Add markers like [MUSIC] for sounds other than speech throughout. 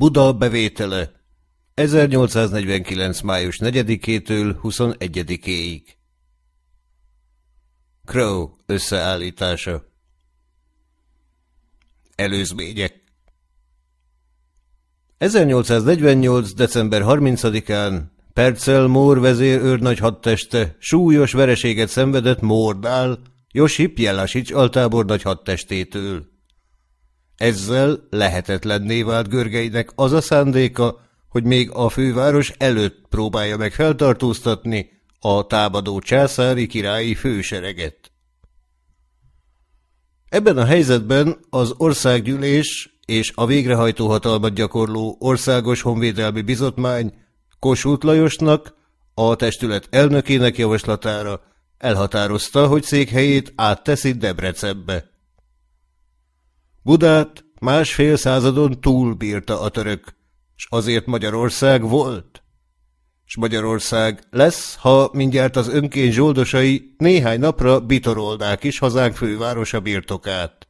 Buda bevétele 1849. május 4-től 21-éig Crow összeállítása Előzmények 1848. december 30-án Percel Mór vezér őrnagy hadteste súlyos vereséget szenvedett Mórdál, Josip Jelasics altábornagy hadtestétől. Ezzel lehetetlenné vált Görgeinek az a szándéka, hogy még a főváros előtt próbálja meg feltartóztatni a támadó császári királyi fősereget. Ebben a helyzetben az országgyűlés és a végrehajtó hatalmat gyakorló Országos Honvédelmi Bizotmány Kossuth Lajosnak, a testület elnökének javaslatára elhatározta, hogy székhelyét átteszi Debrecenbe. Budát másfél századon túl bírta a török, s azért Magyarország volt. S Magyarország lesz, ha mindjárt az önként zsoldosai néhány napra bitoroldák is hazánk fővárosa birtokát.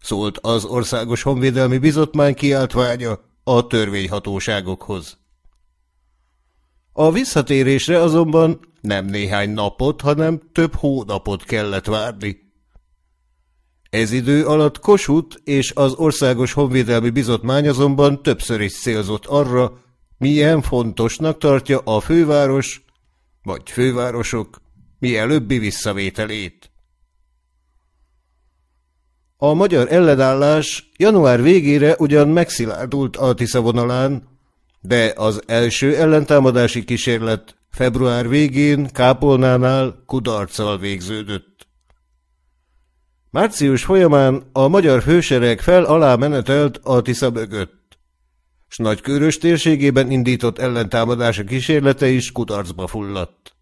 Szólt az Országos Honvédelmi Bizotmány kiáltványa a törvényhatóságokhoz. A visszatérésre azonban nem néhány napot, hanem több hónapot kellett várni. Ez idő alatt Kossuth és az Országos Honvédelmi Bizotmány azonban többször is célzott arra, milyen fontosnak tartja a főváros, vagy fővárosok mielőbbi visszavételét. A magyar ellenállás január végére ugyan megszilárdult a Tisza vonalán, de az első ellentámadási kísérlet február végén Kápolnánál kudarccal végződött. Március folyamán a magyar fősereg fel alá menetelt a Tisza mögött, s Nagykörös térségében indított ellentámadása kísérlete is kudarcba fulladt.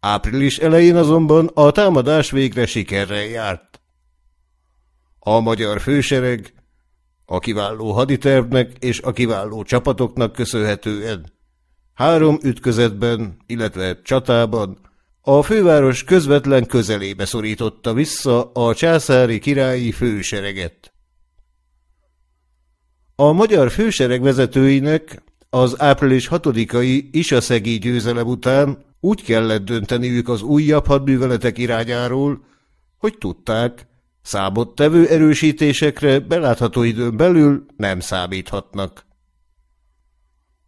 Április elején azonban a támadás végre sikerrel járt. A magyar fősereg a kiváló haditervnek és a kiváló csapatoknak köszönhetően három ütközetben, illetve csatában a főváros közvetlen közelébe szorította vissza a császári királyi fősereget. A magyar fősereg vezetőinek az április 6-ai Isaszegi győzelem után úgy kellett dönteniük az újabb hadműveletek irányáról, hogy tudták, számottevő erősítésekre belátható időn belül nem számíthatnak.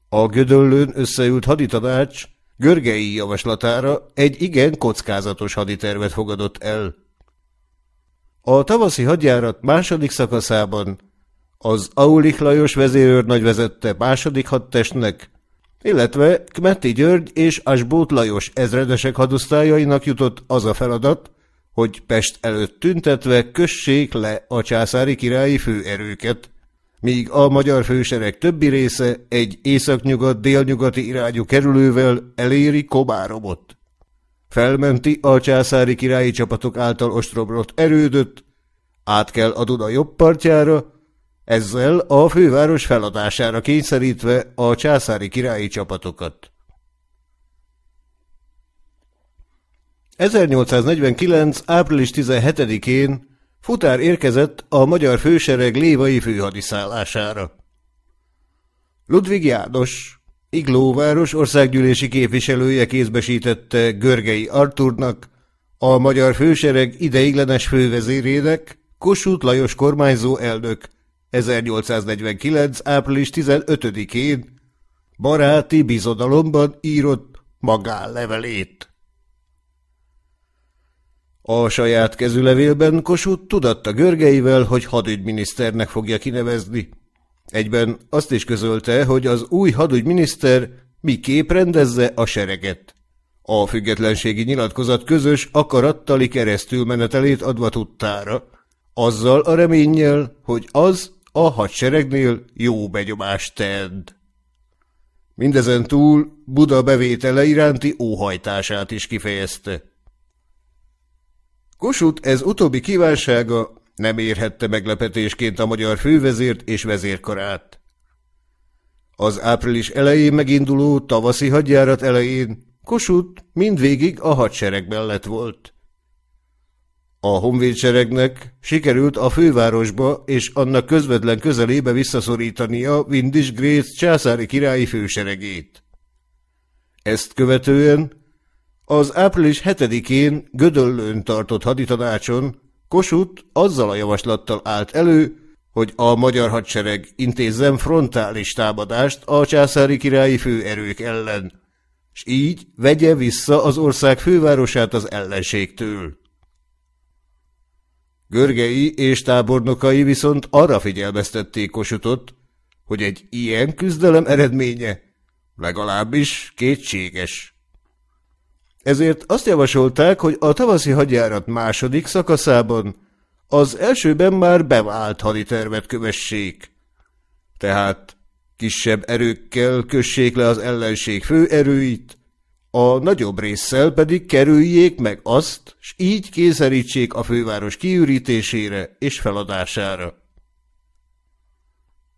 A Gödöllőn összeült haditanács Görgei javaslatára egy igen kockázatos haditervet fogadott el. A tavaszi hadjárat második szakaszában az Aulich Lajos vezérőrnagy vezette második hadtestnek, illetve Kmetti György és Asbót Lajos ezredesek hadosztályainak jutott az a feladat, hogy Pest előtt tüntetve kössék le a császári királyi főerőket, míg a magyar fősereg többi része egy északnyugat-délnyugati irányú kerülővel eléri Kobáromot. Felmenti a császári királyi csapatok által ostroblott erődöt, át kell a Duna jobb partjára, ezzel a főváros feladására kényszerítve a császári királyi csapatokat. 1849. április 17-én Futár érkezett a magyar fősereg lévai főhadiszállására. Ludvig János, Iglóváros országgyűlési képviselője kézbesítette Görgei Arturnak, a magyar fősereg ideiglenes fővezérének, Kossuth Lajos kormányzó elnök 1849. április 15-én baráti bizodalomban írott magánlevelét. A saját kezülevélben Kossuth tudatta Görgeivel, hogy hadügyminiszternek fogja kinevezni. Egyben azt is közölte, hogy az új hadügyminiszter miképp rendezze a sereget. A függetlenségi nyilatkozat közös akarattali keresztülmenetelét adva tudtára, azzal a reménnyel, hogy az a hadseregnél jó begyomást tedd. Mindezen túl Buda bevétele iránti óhajtását is kifejezte. Kossuth ez utóbbi kívánsága nem érhette meglepetésként a magyar fővezért és vezérkarát. Az április elején meginduló tavaszi hadjárat elején Kossuth mindvégig a hadsereg mellett volt. A honvédseregnek sikerült a fővárosba és annak közvetlen közelébe visszaszorítania Windisgrét császári királyi főseregét. Ezt követően az április 7-én Gödöllőn tartott haditanácson Kossuth azzal a javaslattal állt elő, hogy a magyar hadsereg intézzen frontális támadást a császári királyi főerők ellen, s így vegye vissza az ország fővárosát az ellenségtől. Görgei és tábornokai viszont arra figyelmeztették Kosutot, hogy egy ilyen küzdelem eredménye legalábbis kétséges. Ezért azt javasolták, hogy a tavaszi hadjárat második szakaszában az elsőben már bevált haditervet kövessék. Tehát kisebb erőkkel kössék le az ellenség főerőit, a nagyobb résszel pedig kerüljék meg azt, s így kényszerítsék a főváros kiürítésére és feladására.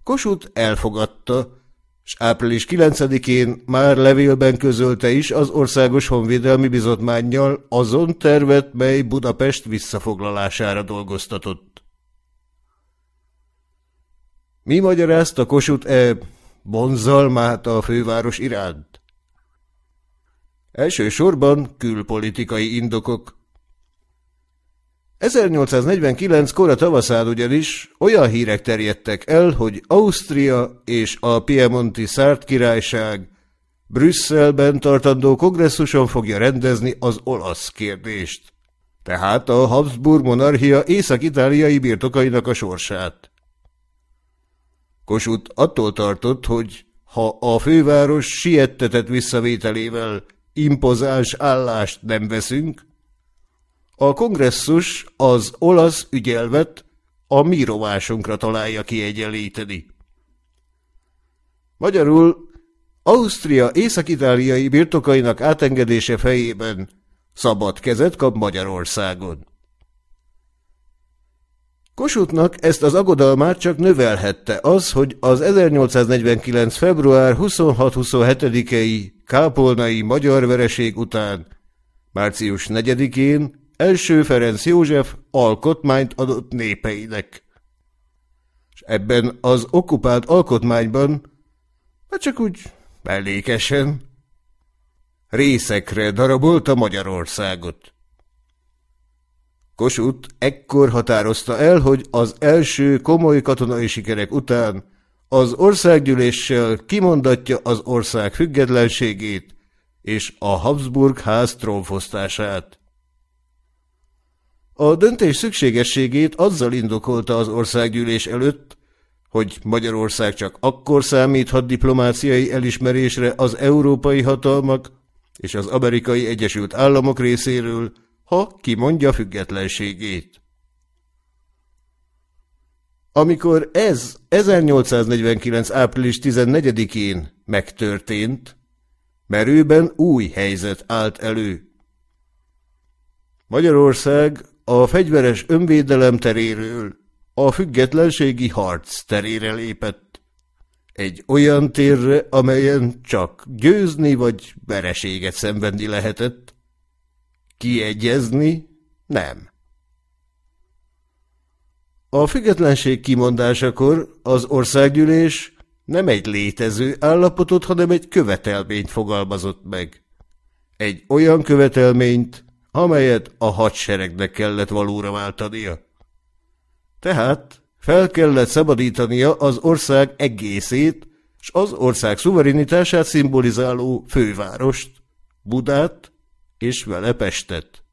Kosut elfogadta, és április 9-én már levélben közölte is az Országos Honvédelmi Bizottmánnyal azon tervet, mely Budapest visszafoglalására dolgoztatott. Mi magyarázta Kossuth-e bonzalmát a főváros iránt? Elsősorban külpolitikai indokok. 1849 kora tavaszán ugyanis olyan hírek terjedtek el, hogy Ausztria és a Piemonti Szárt királyság Brüsszelben tartandó kongresszuson fogja rendezni az olasz kérdést, tehát a Habsburg monarchia észak-itáliai birtokainak a sorsát. Kossuth attól tartott, hogy ha a főváros siettetett visszavételével impozáns állást nem veszünk, a kongresszus az olasz ügyelvet a mi rovásunkra találja kiegyenlíteni. Magyarul Ausztria észak-itáliai birtokainak átengedése fejében szabad kezet kap Magyarországon. Kossuthnak ezt az agodalmát csak növelhette az, hogy az 1849. február 26-27-i kápolnai magyar vereség után március 4-én első Ferenc József alkotmányt adott népeinek. És ebben az okupált alkotmányban, hát csak úgy mellékesen, részekre darabolta Magyarországot. Kossuth ekkor határozta el, hogy az első komoly katonai sikerek után az országgyűléssel kimondatja az ország függetlenségét és a Habsburg ház trónfosztását. A döntés szükségességét azzal indokolta az országgyűlés előtt, hogy Magyarország csak akkor számíthat diplomáciai elismerésre az európai hatalmak és az amerikai Egyesült Államok részéről, ha kimondja függetlenségét. Amikor ez 1849. április 14-én megtörtént, merőben új helyzet állt elő. Magyarország a fegyveres önvédelem teréről a függetlenségi harc terére lépett. Egy olyan térre, amelyen csak győzni vagy vereséget szenvedni lehetett. Kiegyezni nem. A függetlenség kimondásakor az országgyűlés nem egy létező állapotot, hanem egy követelményt fogalmazott meg. Egy olyan követelményt, amelyet a hadseregnek kellett valóra váltania. Tehát fel kellett szabadítania az ország egészét, s az ország szuverenitását szimbolizáló fővárost, Budát és vele Pestet.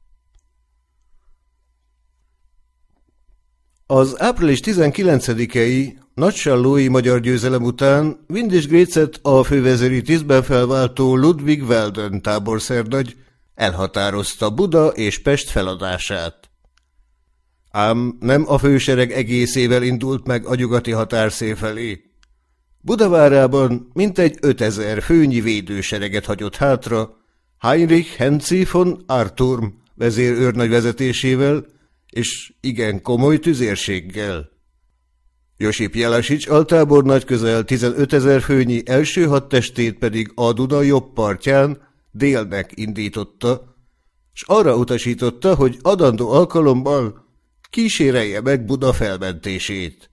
Az április 19-i nagysallói magyar győzelem után Grécet a fővezéri tisztben felváltó Ludwig Welden táborszernagy elhatározta Buda és Pest feladását. Ám nem a fősereg egészével indult meg a nyugati határszél felé. Budavárában mintegy 5000 főnyi védősereget hagyott hátra, Heinrich Henzi von Arturm vezérőrnagy vezetésével, és igen komoly tüzérséggel. Josip Jelasics altábornagy közel 15 ezer főnyi első hadtestét pedig a Duna jobb partján, délnek indította, s arra utasította, hogy adandó alkalommal kísérelje meg Buda felmentését.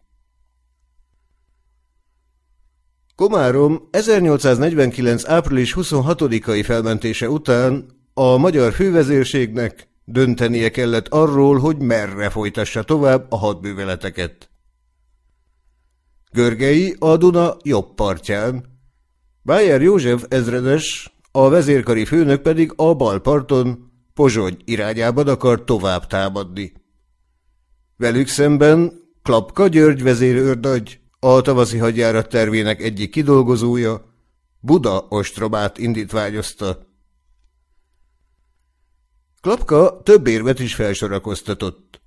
Komárom 1849. április 26-ai felmentése után a magyar fővezérségnek döntenie kellett arról, hogy merre folytassa tovább a hadbűveleteket. Görgei a Duna jobb partján, Bájer József ezredes, a vezérkari főnök pedig a bal parton, Pozsony irányában akar tovább támadni. Velük szemben Klapka György vezérőrnagy, a tavaszi hadjárat tervének egyik kidolgozója, Buda ostromát indítványozta. Klapka több érvet is felsorakoztatott.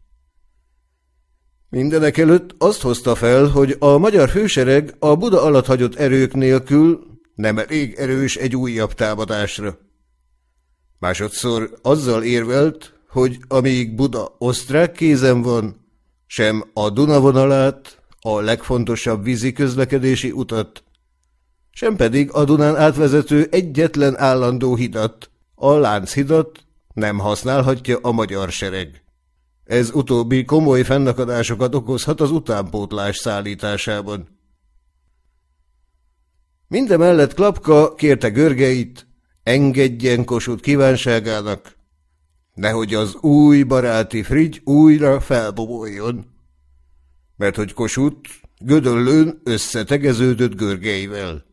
Mindenek előtt azt hozta fel, hogy a magyar fősereg a Buda alatt hagyott erők nélkül nem elég erős egy újabb támadásra. Másodszor azzal érvelt, hogy amíg Buda osztrák kézen van, sem a Duna vonalát, a legfontosabb vízi közlekedési utat, sem pedig a Dunán átvezető egyetlen állandó hidat, a Lánchidat nem használhatja a magyar sereg. Ez utóbbi komoly fennakadásokat okozhat az utánpótlás szállításában. Mindemellett Klapka kérte Görgeit, engedjen Kossuth kívánságának, nehogy az új baráti Frigy újra felboboljon, mert hogy Kossuth gödöllőn összetegeződött Görgeivel.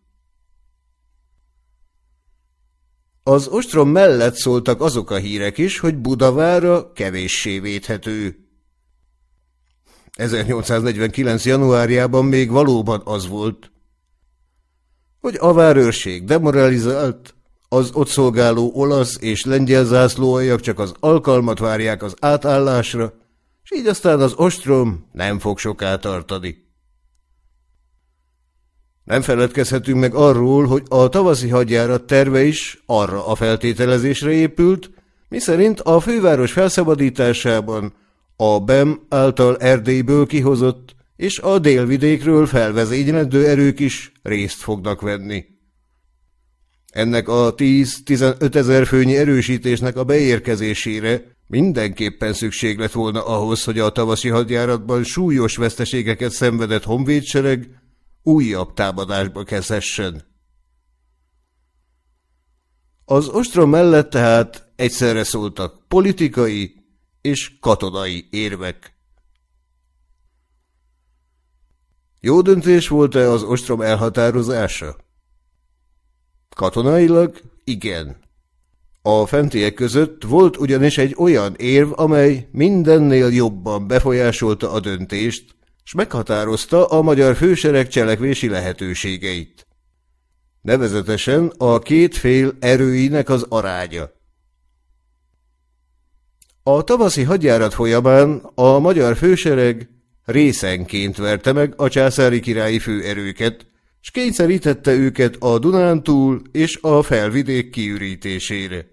Az ostrom mellett szóltak azok a hírek is, hogy Budavára kevéssé védhető. 1849. januárjában még valóban az volt, hogy a várőrség demoralizált, az ott szolgáló olasz és lengyel zászlóajak csak az alkalmat várják az átállásra, és így aztán az ostrom nem fog soká tartani. Nem feledkezhetünk meg arról, hogy a tavaszi hadjárat terve is arra a feltételezésre épült, miszerint a főváros felszabadításában a BEM által Erdélyből kihozott és a délvidékről felvezényledő erők is részt fognak venni. Ennek a 10-15 ezer főnyi erősítésnek a beérkezésére mindenképpen szükség lett volna ahhoz, hogy a tavaszi hadjáratban súlyos veszteségeket szenvedett honvédsereg újabb támadásba kezdhessen. Az ostrom mellett tehát egyszerre szóltak politikai és katonai érvek. Jó döntés volt-e az ostrom elhatározása? Katonailag igen. A fentiek között volt ugyanis egy olyan érv, amely mindennél jobban befolyásolta a döntést, s meghatározta a magyar fősereg cselekvési lehetőségeit. Nevezetesen a két fél erőinek az aránya. A tavaszi hadjárat folyamán a magyar fősereg részenként verte meg a császári királyi főerőket, s kényszerítette őket a Dunántúl és a felvidék kiürítésére.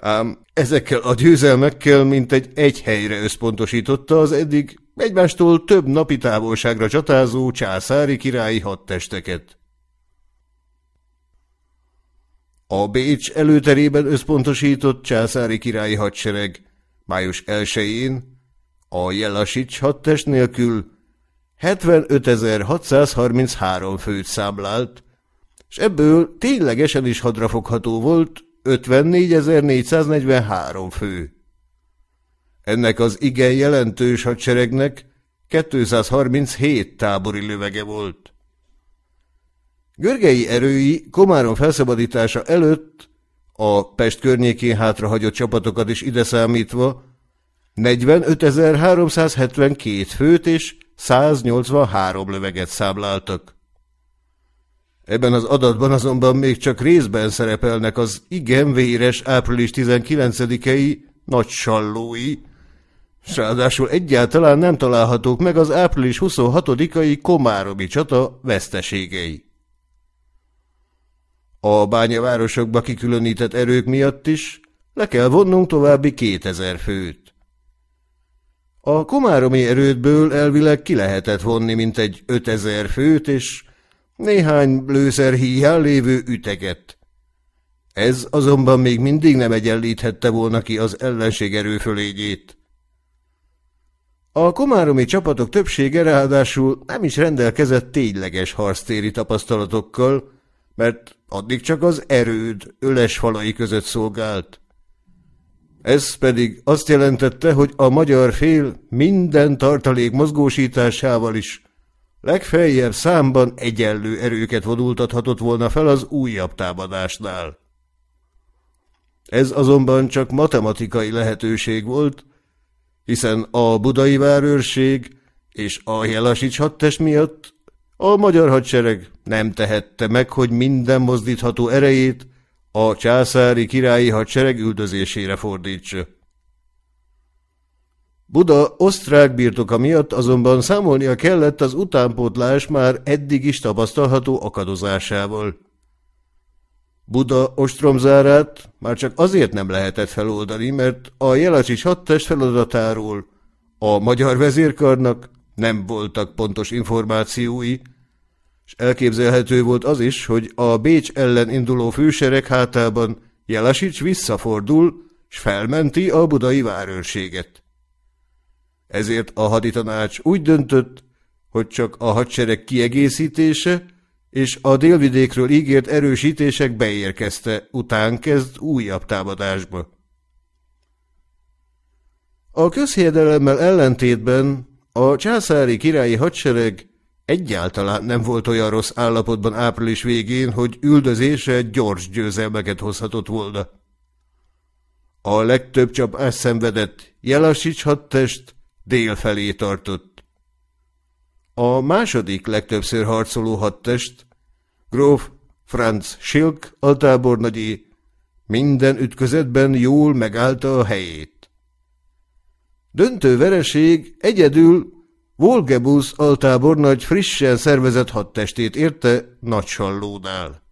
Ám ezekkel a győzelmekkel mintegy egy helyre összpontosította az eddig egymástól több napi távolságra csatázó császári királyi hadtesteket. A Bécs előterében összpontosított császári királyi hadsereg május 1-én a Jelasics hadtest nélkül 75.633 főt számlált, és ebből ténylegesen is hadrafogható volt 54.443 fő. Ennek az igen jelentős hadseregnek 237 tábori lövege volt. Görgei erői Komárom felszabadítása előtt a Pest környékén hátrahagyott csapatokat is ide számítva 45.372 főt és 183 löveget számláltak. Ebben az adatban azonban még csak részben szerepelnek az igen véres április 19-i nagy sallói, s ráadásul egyáltalán nem találhatók meg az április 26-ai komáromi csata veszteségei. A bányavárosokba kikülönített erők miatt is le kell vonnunk további 2000 főt. A komáromi erődből elvileg ki lehetett vonni mintegy 5000 főt és néhány lőszer híján lévő üteget. Ez azonban még mindig nem egyenlíthette volna ki az ellenség erőfölényét. A komáromi csapatok többsége ráadásul nem is rendelkezett tényleges harctéri tapasztalatokkal, mert addig csak az erőd öles falai között szolgált. Ez pedig azt jelentette, hogy a magyar fél minden tartalék mozgósításával is legfeljebb számban egyenlő erőket vonultathatott volna fel az újabb támadásnál. Ez azonban csak matematikai lehetőség volt, hiszen a budai várőrség és a Jelasics hadtest miatt a magyar hadsereg nem tehette meg, hogy minden mozdítható erejét a császári királyi hadsereg üldözésére fordítsa. Buda osztrák birtoka miatt azonban számolnia kellett az utánpótlás már eddig is tapasztalható akadozásával. Buda ostromzárát már csak azért nem lehetett feloldani, mert a Jelacsics hadtest feladatáról a magyar vezérkarnak nem voltak pontos információi, és elképzelhető volt az is, hogy a Bécs ellen induló fősereg hátában Jelasics visszafordul, és felmenti a budai várőrséget. Ezért a haditanács úgy döntött, hogy csak a hadsereg kiegészítése és a délvidékről ígért erősítések beérkezte, után kezd újabb támadásba. A közhiedelemmel ellentétben a császári királyi hadsereg egyáltalán nem volt olyan rossz állapotban április végén, hogy üldözése gyors győzelmeket hozhatott volna. A legtöbb csapás szenvedett Jelasics hadtest dél felé tartott. A második legtöbbször harcoló hadtest, gróf Franz Schilk altábornagyi, minden ütközetben jól megállta a helyét. Döntő vereség egyedül Volgebusz altábornagy frissen szervezett hadtestét érte Nagysallónál.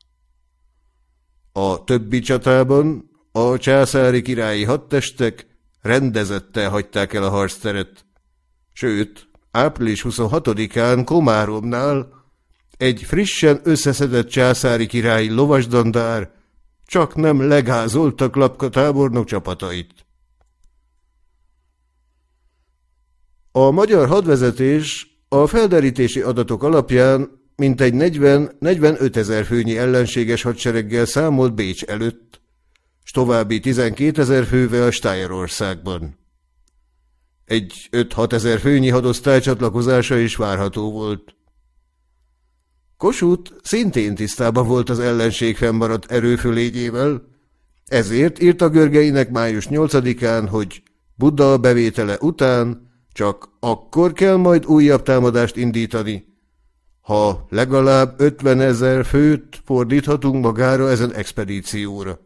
A többi csatában a császári királyi hadtestek rendezettel hagyták el a harcteret, sőt, április 26-án Komáromnál egy frissen összeszedett császári királyi lovasdandár csak nem legázolta Klapka tábornok csapatait. A magyar hadvezetés a felderítési adatok alapján mintegy 40-45 ezer főnyi ellenséges hadsereggel számolt Bécs előtt, s további 12 ezer fővel Stájerországban. Egy 5-6 ezer főnyi hadosztály csatlakozása is várható volt. Kossuth szintén tisztában volt az ellenség fennmaradt erőfölényével, ezért írta Görgeinek május 8-án, hogy Buddha bevétele után csak akkor kell majd újabb támadást indítani, ha legalább 50 ezer főt fordíthatunk magára ezen expedícióra.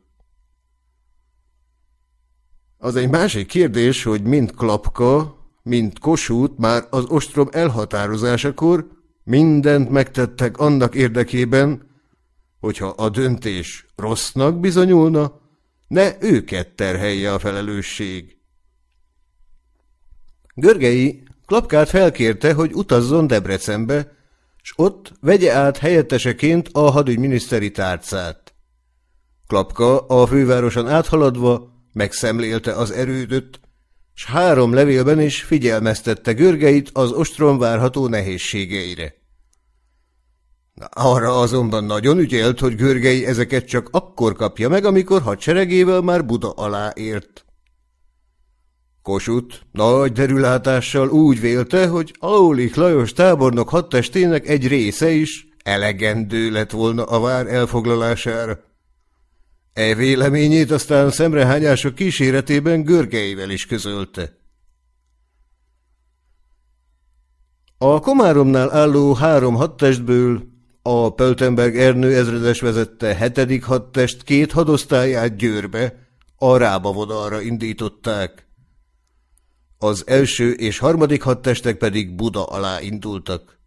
Az egy másik kérdés, hogy mind Klapka, mind Kossuth már az ostrom elhatározásakor mindent megtettek annak érdekében, hogyha a döntés rossznak bizonyulna, ne őket terhelje a felelősség. Görgei Klapkát felkérte, hogy utazzon Debrecenbe, s ott vegye át helyetteseként a hadügyminiszteri tárcát. Klapka a fővároson áthaladva megszemlélte az erődöt, s három levélben is figyelmeztette Görgeit az ostrom várható nehézségeire. Arra azonban nagyon ügyelt, hogy Görgei ezeket csak akkor kapja meg, amikor hadseregével már Buda alá ért. Kosut nagy derülátással úgy vélte, hogy Aulik Lajos tábornok hadtestének egy része is elegendő lett volna a vár elfoglalására. E véleményét aztán szemrehányások kíséretében Görgeivel is közölte. A Komáromnál álló három hadtestből a Pöltenberg Ernő ezredes vezette hetedik hadtest két hadosztályát Győrbe, a Rába vonalra indították az első és harmadik hadtestek pedig Buda alá indultak.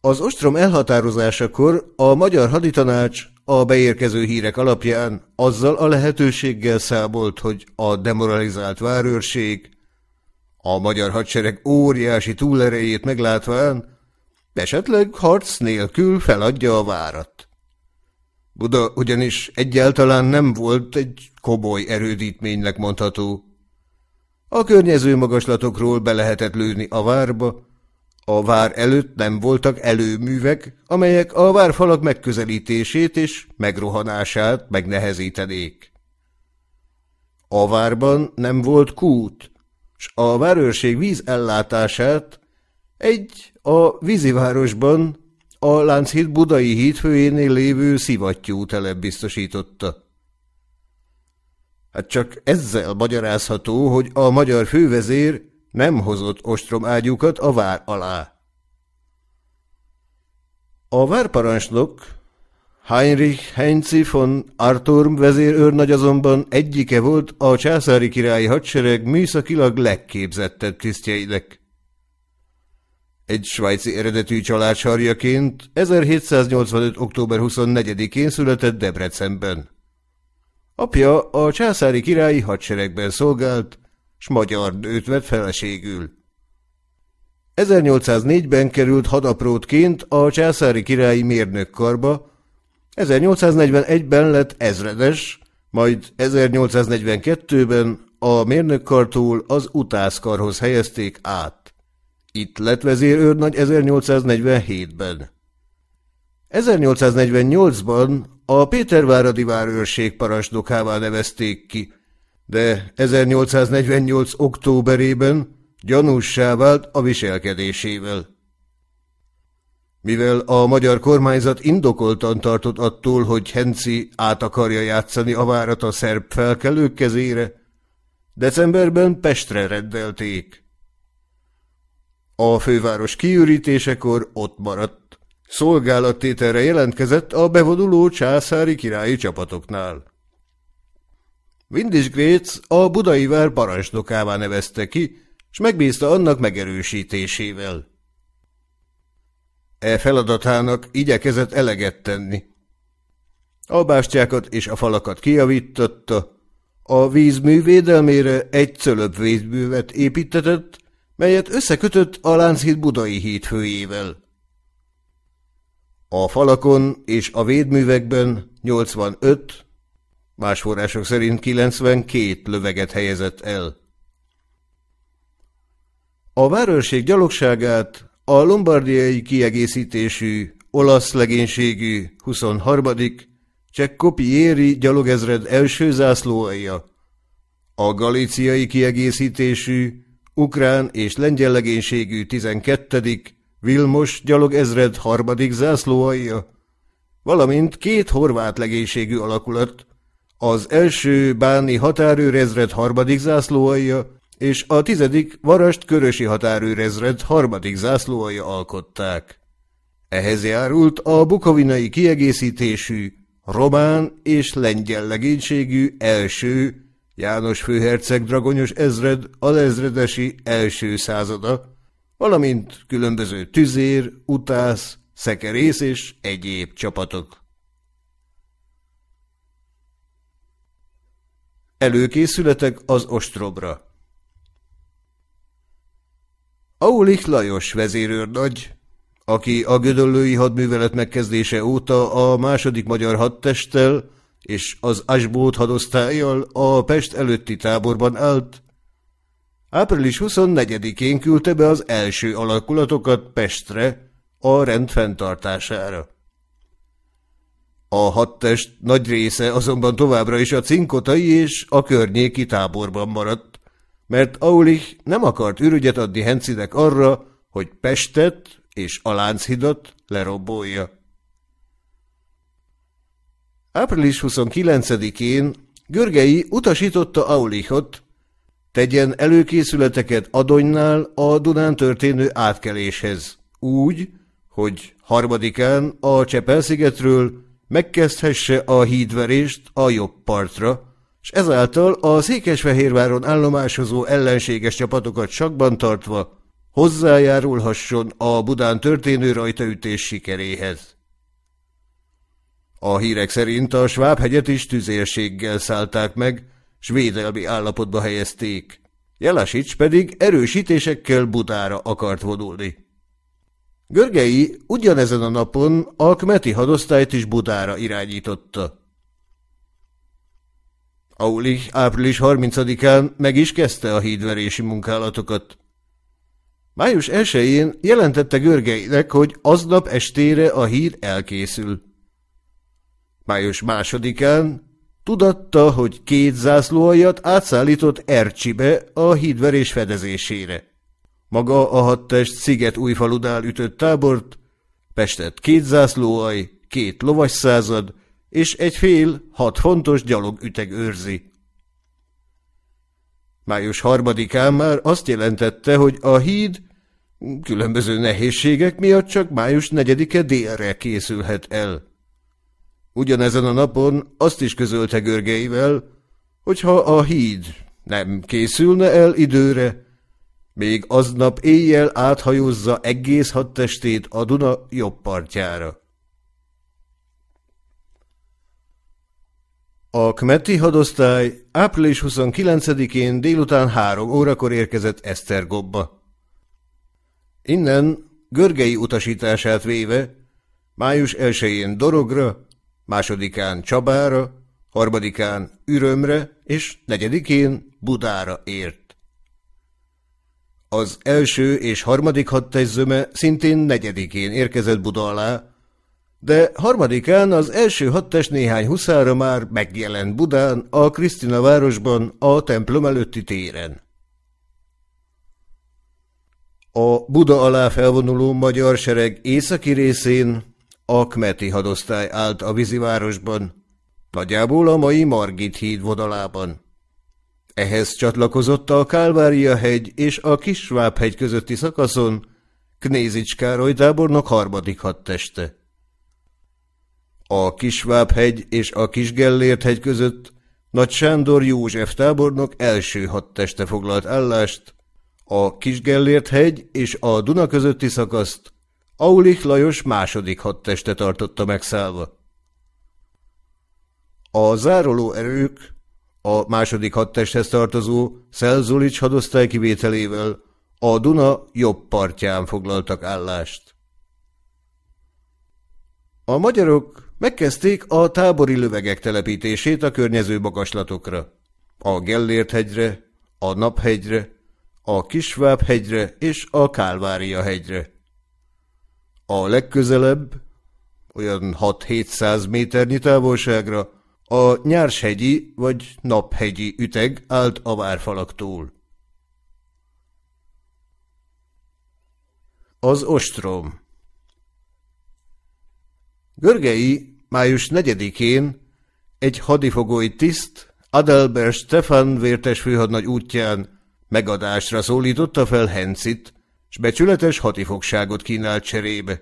Az ostrom elhatározásakor a magyar haditanács a beérkező hírek alapján azzal a lehetőséggel számolt, hogy a demoralizált várőrség, a magyar hadsereg óriási túlerejét meglátván, esetleg harc nélkül feladja a várat. Buda ugyanis egyáltalán nem volt egy komoly erődítménynek mondható. A környező magaslatokról be lehetett lőni a várba, a vár előtt nem voltak előművek, amelyek a várfalak megközelítését és megrohanását megnehezítenék. A várban nem volt kút, s a várőrség vízellátását egy a vízivárosban a Lánchíd budai hídfőjénél lévő szivattyú telep biztosította. Hát csak ezzel magyarázható, hogy a magyar fővezér nem hozott ostromágyukat a vár alá. A várparancsnok Heinrich Heinzi von Arturm vezérőrnagy azonban egyike volt a császári királyi hadsereg műszakilag legképzettebb tisztjeinek. Egy svájci eredetű család sarjaként 1785. október 24-én született Debrecenben. Apja a császári királyi hadseregben szolgált, s magyar nőt vett feleségül. 1804-ben került hadaprótként a császári királyi mérnökkarba, 1841-ben lett ezredes, majd 1842-ben a mérnökkartól az utászkarhoz helyezték át. Itt lett vezérőrnagy 1847-ben. 1848-ban a Péterváradi várőrség parancsnokává nevezték ki, de 1848. októberében gyanússá vált a viselkedésével. Mivel a magyar kormányzat indokoltan tartott attól, hogy Henci át akarja játszani a várat a szerb felkelők kezére, decemberben Pestre rendelték. A főváros kiürítésekor ott maradt. Szolgálattételre jelentkezett a bevonuló császári királyi csapatoknál. Windisgrétz a budai vár parancsnokává nevezte ki, és megbízta annak megerősítésével. E feladatának igyekezett eleget tenni. A bástyákat és a falakat kiavította, a vízmű védelmére egy cölöbb vízművet építetett, melyet összekötött a Lánchíd budai hídfőjével. A falakon és a védművekben 85, más források szerint 92 löveget helyezett el. A várőrség gyalogságát a lombardiai kiegészítésű, olasz legénységű 23. Csekkopiéri gyalogezred első zászlóalja, a galíciai kiegészítésű, ukrán és lengyel legénységű 12. Vilmos gyalogezred harmadik zászlóalja, valamint két horvát legénységű alakulat, az első báni határőrezred harmadik zászlóalja és a tizedik Varast körösi határőrezred harmadik zászlóalja alkották. Ehhez járult a bukovinai kiegészítésű, román és lengyel legénységű első János főherceg dragonyos ezred alezredesi első százada, valamint különböző tüzér, utász, szekerész és egyéb csapatok. Előkészületek az ostrobra Aulich Lajos vezérőrnagy, aki a gödöllői hadművelet megkezdése óta a második magyar hadtesttel és az Asbót hadosztályjal a Pest előtti táborban állt, április 24-én küldte be az első alakulatokat Pestre a rend fenntartására. A hadtest nagy része azonban továbbra is a cinkotai és a környéki táborban maradt, mert Aulich nem akart ürügyet adni Hencinek arra, hogy Pestet és a Lánchidat lerobbolja. Április 29-én Görgei utasította Aulichot, tegyen előkészületeket Adonynál a Dunán történő átkeléshez, úgy, hogy harmadikán a Csepel-szigetről megkezdhesse a hídverést a jobb partra, és ezáltal a Székesfehérváron állomásozó ellenséges csapatokat sakban tartva hozzájárulhasson a Budán történő rajtaütés sikeréhez. A hírek szerint a Svábhegyet is tüzérséggel szállták meg, s védelmi állapotba helyezték. Jelasics pedig erősítésekkel Budára akart vonulni. Görgei ugyanezen a napon a Kmeti hadosztályt is Budára irányította. Aulich április 30-án meg is kezdte a hídverési munkálatokat. Május 1-én jelentette Görgeinek, hogy aznap estére a híd elkészül. Május másodikán tudatta, hogy két zászlóaljat átszállított Ercsibe a hídverés fedezésére. Maga a hadtest Sziget újfaludál ütött tábort, Pestet két zászlóaj, két lovasszázad és egy fél hat fontos gyalogüteg őrzi. Május harmadikán már azt jelentette, hogy a híd különböző nehézségek miatt csak május negyedike délre készülhet el. Ugyanezen a napon azt is közölte Görgeivel, hogy ha a híd nem készülne el időre, még aznap éjjel áthajózza egész hadtestét a Duna jobb partjára. A Kmeti hadosztály április 29-én délután három órakor érkezett Esztergobba. Innen Görgei utasítását véve május 1-én Dorogra, másodikán Csabára, harmadikán Ürömre és negyedikén Budára ért. Az első és harmadik hadtezőme szintén negyedikén érkezett Buda alá, de harmadikán az első hadtest néhány huszára már megjelent Budán, a Krisztina városban, a templom előtti téren. A Buda alá felvonuló magyar sereg északi részén a Kmeti hadosztály állt a vízivárosban, nagyjából a mai Margit híd vonalában. Ehhez csatlakozott a Kálvária hegy és a Kisváb-hegy közötti szakaszon Knézics Károly tábornok harmadik hadteste. A Kisváb-hegy és a Kisgellért-hegy között Nagy Sándor József tábornok első hadteste foglalt állást, a Kisgellért-hegy és a Duna közötti szakaszt Aulich Lajos második hadteste tartotta megszállva. A zároló erők a második hadtesthez tartozó Szelzulics hadosztály kivételével a Duna jobb partján foglaltak állást. A magyarok megkezdték a tábori lövegek telepítését a környező magaslatokra, a Gellért hegyre, a Naphegyre, a Kisváb hegyre és a Kálvária hegyre. A legközelebb, olyan 6-700 méternyi távolságra a nyárshegyi vagy naphegyi üteg állt a várfalaktól. Az ostrom Görgei május 4-én egy hadifogoly tiszt Adelbert Stefan vértes főhadnagy útján megadásra szólította fel Hencit, s becsületes hatifogságot kínált cserébe.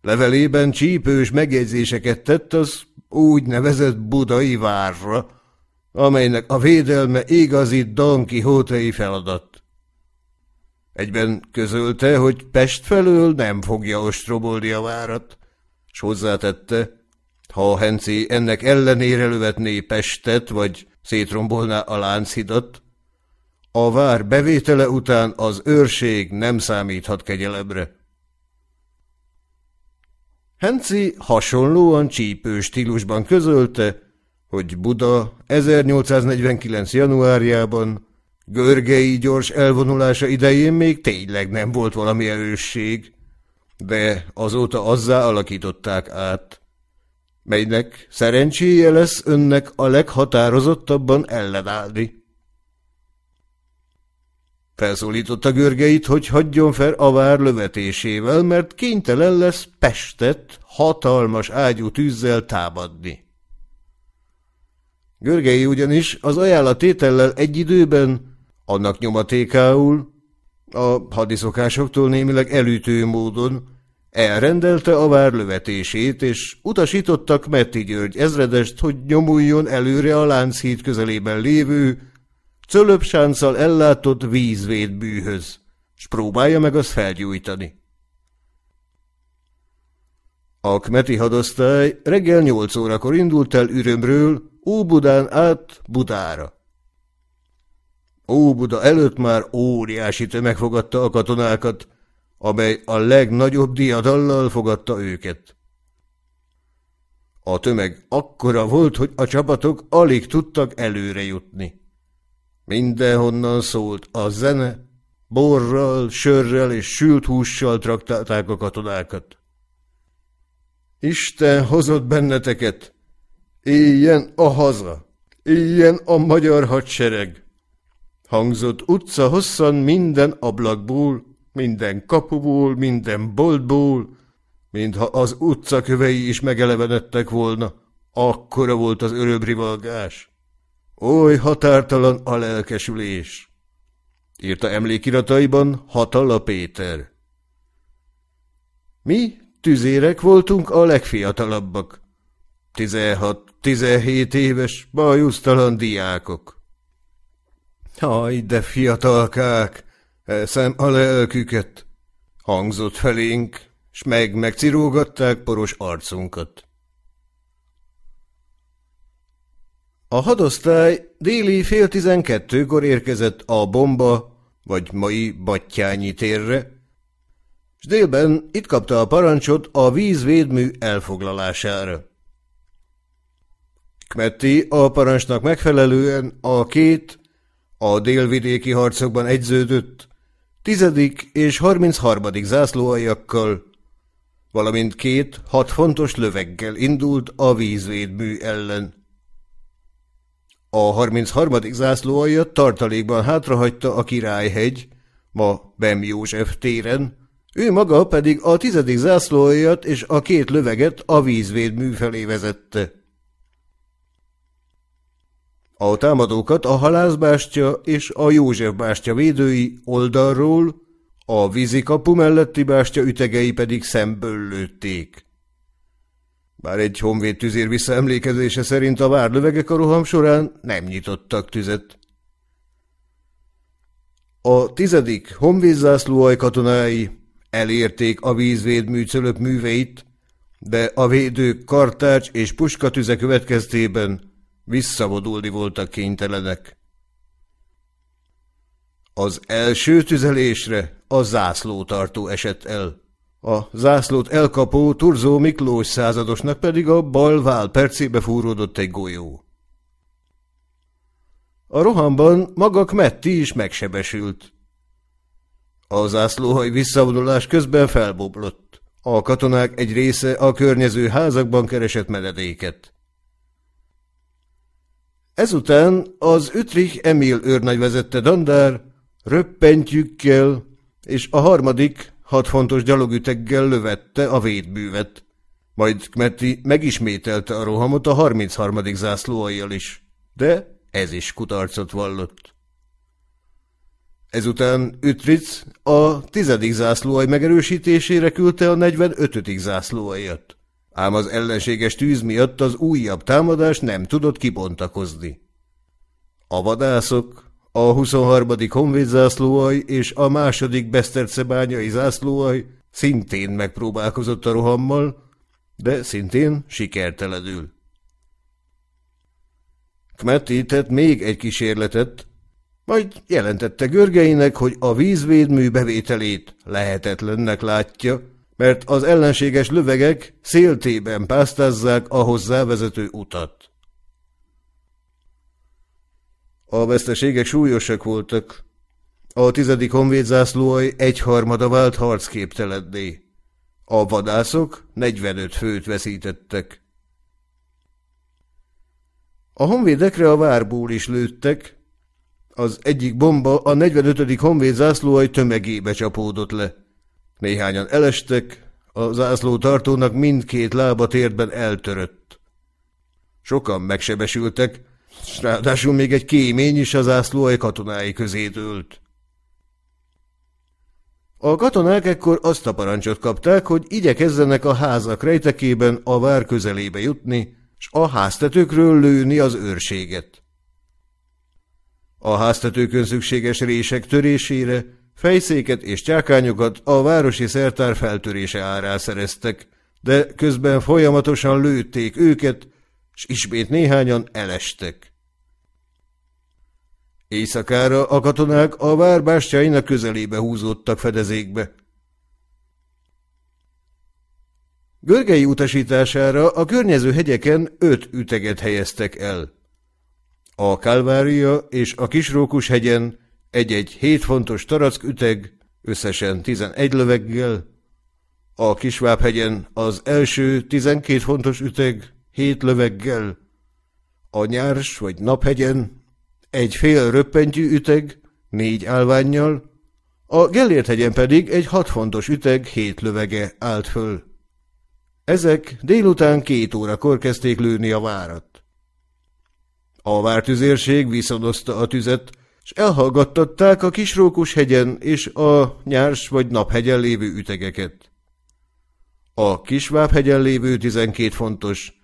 Levelében csípős megjegyzéseket tett az úgynevezett budai várra, amelynek a védelme igazi Don Quixote-i feladat. Egyben közölte, hogy Pest felől nem fogja ostrobolni a várat, s hozzátette, ha Henci ennek ellenére lövetné Pestet, vagy szétrombolná a Lánchidat, a vár bevétele után az őrség nem számíthat kegyelemre. Henci hasonlóan csípő stílusban közölte, hogy Buda 1849. januárjában Görgei gyors elvonulása idején még tényleg nem volt valami erősség, de azóta azzá alakították át, melynek szerencséje lesz önnek a leghatározottabban ellenállni. Felszólította Görgeit, hogy hagyjon fel a vár lövetésével, mert kénytelen lesz Pestet hatalmas ágyú tűzzel támadni. Görgei ugyanis az ajánlatétellel egy időben, annak nyomatékául, a hadiszokásoktól némileg elütő módon elrendelte a vár lövetését, és utasítottak Metti György ezredest, hogy nyomuljon előre a Lánchíd közelében lévő, cölöpsánccal ellátott vízvédbűhöz, s próbálja meg azt felgyújtani. A Kmeti hadosztály reggel nyolc órakor indult el Ürömről, Óbudán át Budára. Óbuda előtt már óriási tömeg fogadta a katonákat, amely a legnagyobb diadallal fogadta őket. A tömeg akkora volt, hogy a csapatok alig tudtak előre jutni. Mindenhonnan szólt a zene, borral, sörrel és sült hússal traktálták a katonákat. Isten hozott benneteket, éljen a haza, éljen a magyar hadsereg! Hangzott utca hosszan minden ablakból, minden kapuból, minden boltból, mintha az utcakövei is megelevenedtek volna. Akkora volt az öröbrivalgás. Oly határtalan a lelkesülés! írta emlékirataiban Hatala Péter. Mi, tüzérek voltunk a legfiatalabbak. Tizenhat, tizenhét éves, bajusztalan diákok. Haj, de fiatalkák, eszem a lelküket, hangzott felénk, s meg megcirógatták poros arcunkat. A hadosztály déli fél tizenkettőkor érkezett a bomba, vagy mai Battyányi térre, s délben itt kapta a parancsot a vízvédmű elfoglalására. Kmetti a parancsnak megfelelően a két, a délvidéki harcokban egyződött, tizedik és harmincharmadik zászlóajakkal, valamint két hat fontos löveggel indult a vízvédmű ellen. A 33. zászlóaljat tartalékban hátrahagyta a Királyhegy, ma Bem József téren, ő maga pedig a tizedik zászlóaljat és a két löveget a vízvédmű felé vezette. A támadókat a halászbástya és a József bástya védői oldalról, a vízikapu melletti bástya ütegei pedig szemből lőtték. Bár egy honvéd tüzér visszaemlékezése szerint a várlövegek a roham során nem nyitottak tüzet. A tizedik honvédzászlóaj katonái elérték a vízvéd műcölök műveit, de a védők kartács és puskatüze következtében visszavodulni voltak kénytelenek. Az első tüzelésre a zászlótartó esett el. A zászlót elkapó Turzó Miklós századosnak pedig a bal vál percébe fúródott egy golyó. A rohamban maga Kmetti is megsebesült. A zászlóhaj visszavonulás közben felboblott. A katonák egy része a környező házakban keresett menedéket. Ezután az Ütrich Emil őrnagy vezette dandár, röppentjükkel, és a harmadik hat fontos gyalogüteggel lövette a védbűvet. Majd Kmeti megismételte a rohamot a 33. zászlóajjal is, de ez is kutarcot vallott. Ezután Ütric a tizedik zászlóaj megerősítésére küldte a 45. zászlóajat. Ám az ellenséges tűz miatt az újabb támadás nem tudott kibontakozni. A vadászok, a 23. honvéd zászlóaj és a második Besztercebányai zászlóaj szintén megpróbálkozott a rohammal, de szintén sikertelenül. Kmetti ített még egy kísérletet, majd jelentette görgeinek, hogy a vízvédmű bevételét lehetetlennek látja, mert az ellenséges lövegek széltében pásztázzák a hozzávezető utat. A veszteségek súlyosak voltak. A tizedik honvédzászlóaj egyharmada vált harcképtelenné. A vadászok 45 főt veszítettek. A honvédekre a várból is lőttek. Az egyik bomba a 45. honvéd zászlóaj tömegébe csapódott le. Néhányan elestek, a zászló tartónak mindkét lába térben eltörött. Sokan megsebesültek, s ráadásul még egy kémény is az zászlóaj katonái közé dőlt. A katonák ekkor azt a parancsot kapták, hogy igyekezzenek a házak rejtekében a vár közelébe jutni, s a háztetőkről lőni az őrséget. A háztetőkön szükséges rések törésére fejszéket és csákányokat a városi szertár feltörése árá szereztek, de közben folyamatosan lőtték őket, s ismét néhányan elestek. Éjszakára a katonák a várbástyainak közelébe húzódtak fedezékbe. Görgei utasítására a környező hegyeken öt üteget helyeztek el. A Kalvária és a Kisrókus hegyen egy-egy hét fontos tarack üteg, összesen 11 löveggel, a Kisvábhegyen az első 12 fontos üteg, hét löveggel, a Nyárs vagy Naphegyen egy fél röppentyű üteg, négy állványjal, a Gellért hegyen pedig egy hat fontos üteg, hét lövege állt föl. Ezek délután két órakor kezdték lőni a várat. A vártüzérség viszonozta a tüzet, és elhallgattatták a Kisrókus hegyen és a Nyárs vagy Naphegyen lévő ütegeket. A Kisvábhegyen lévő 12 fontos,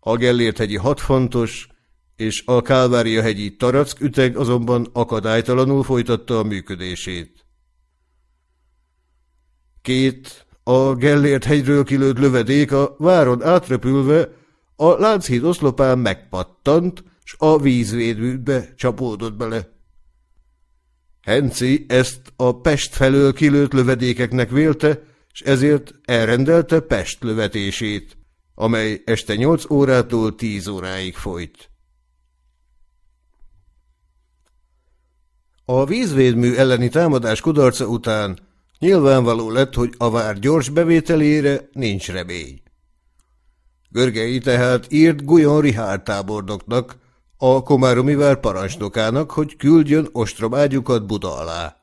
a Gellért hegyi 6 fontos, és a Kálvária hegyi Tarack üteg azonban akadálytalanul folytatta a működését. Két a Gellért hegyről kilőtt lövedék a váron átrepülve a Lánchíd oszlopán megpattant, s a vízvédőbe csapódott bele. Henci ezt a Pest felől kilőtt lövedékeknek vélte, és ezért elrendelte Pest lövetését, amely este nyolc órától tíz óráig folyt. A vízvédmű elleni támadás kudarca után nyilvánvaló lett, hogy a vár gyors bevételére nincs remény. Görgei tehát írt Guyon Rihár tábornoknak, a Komáromi vár parancsnokának, hogy küldjön ostrobágyukat Buda alá.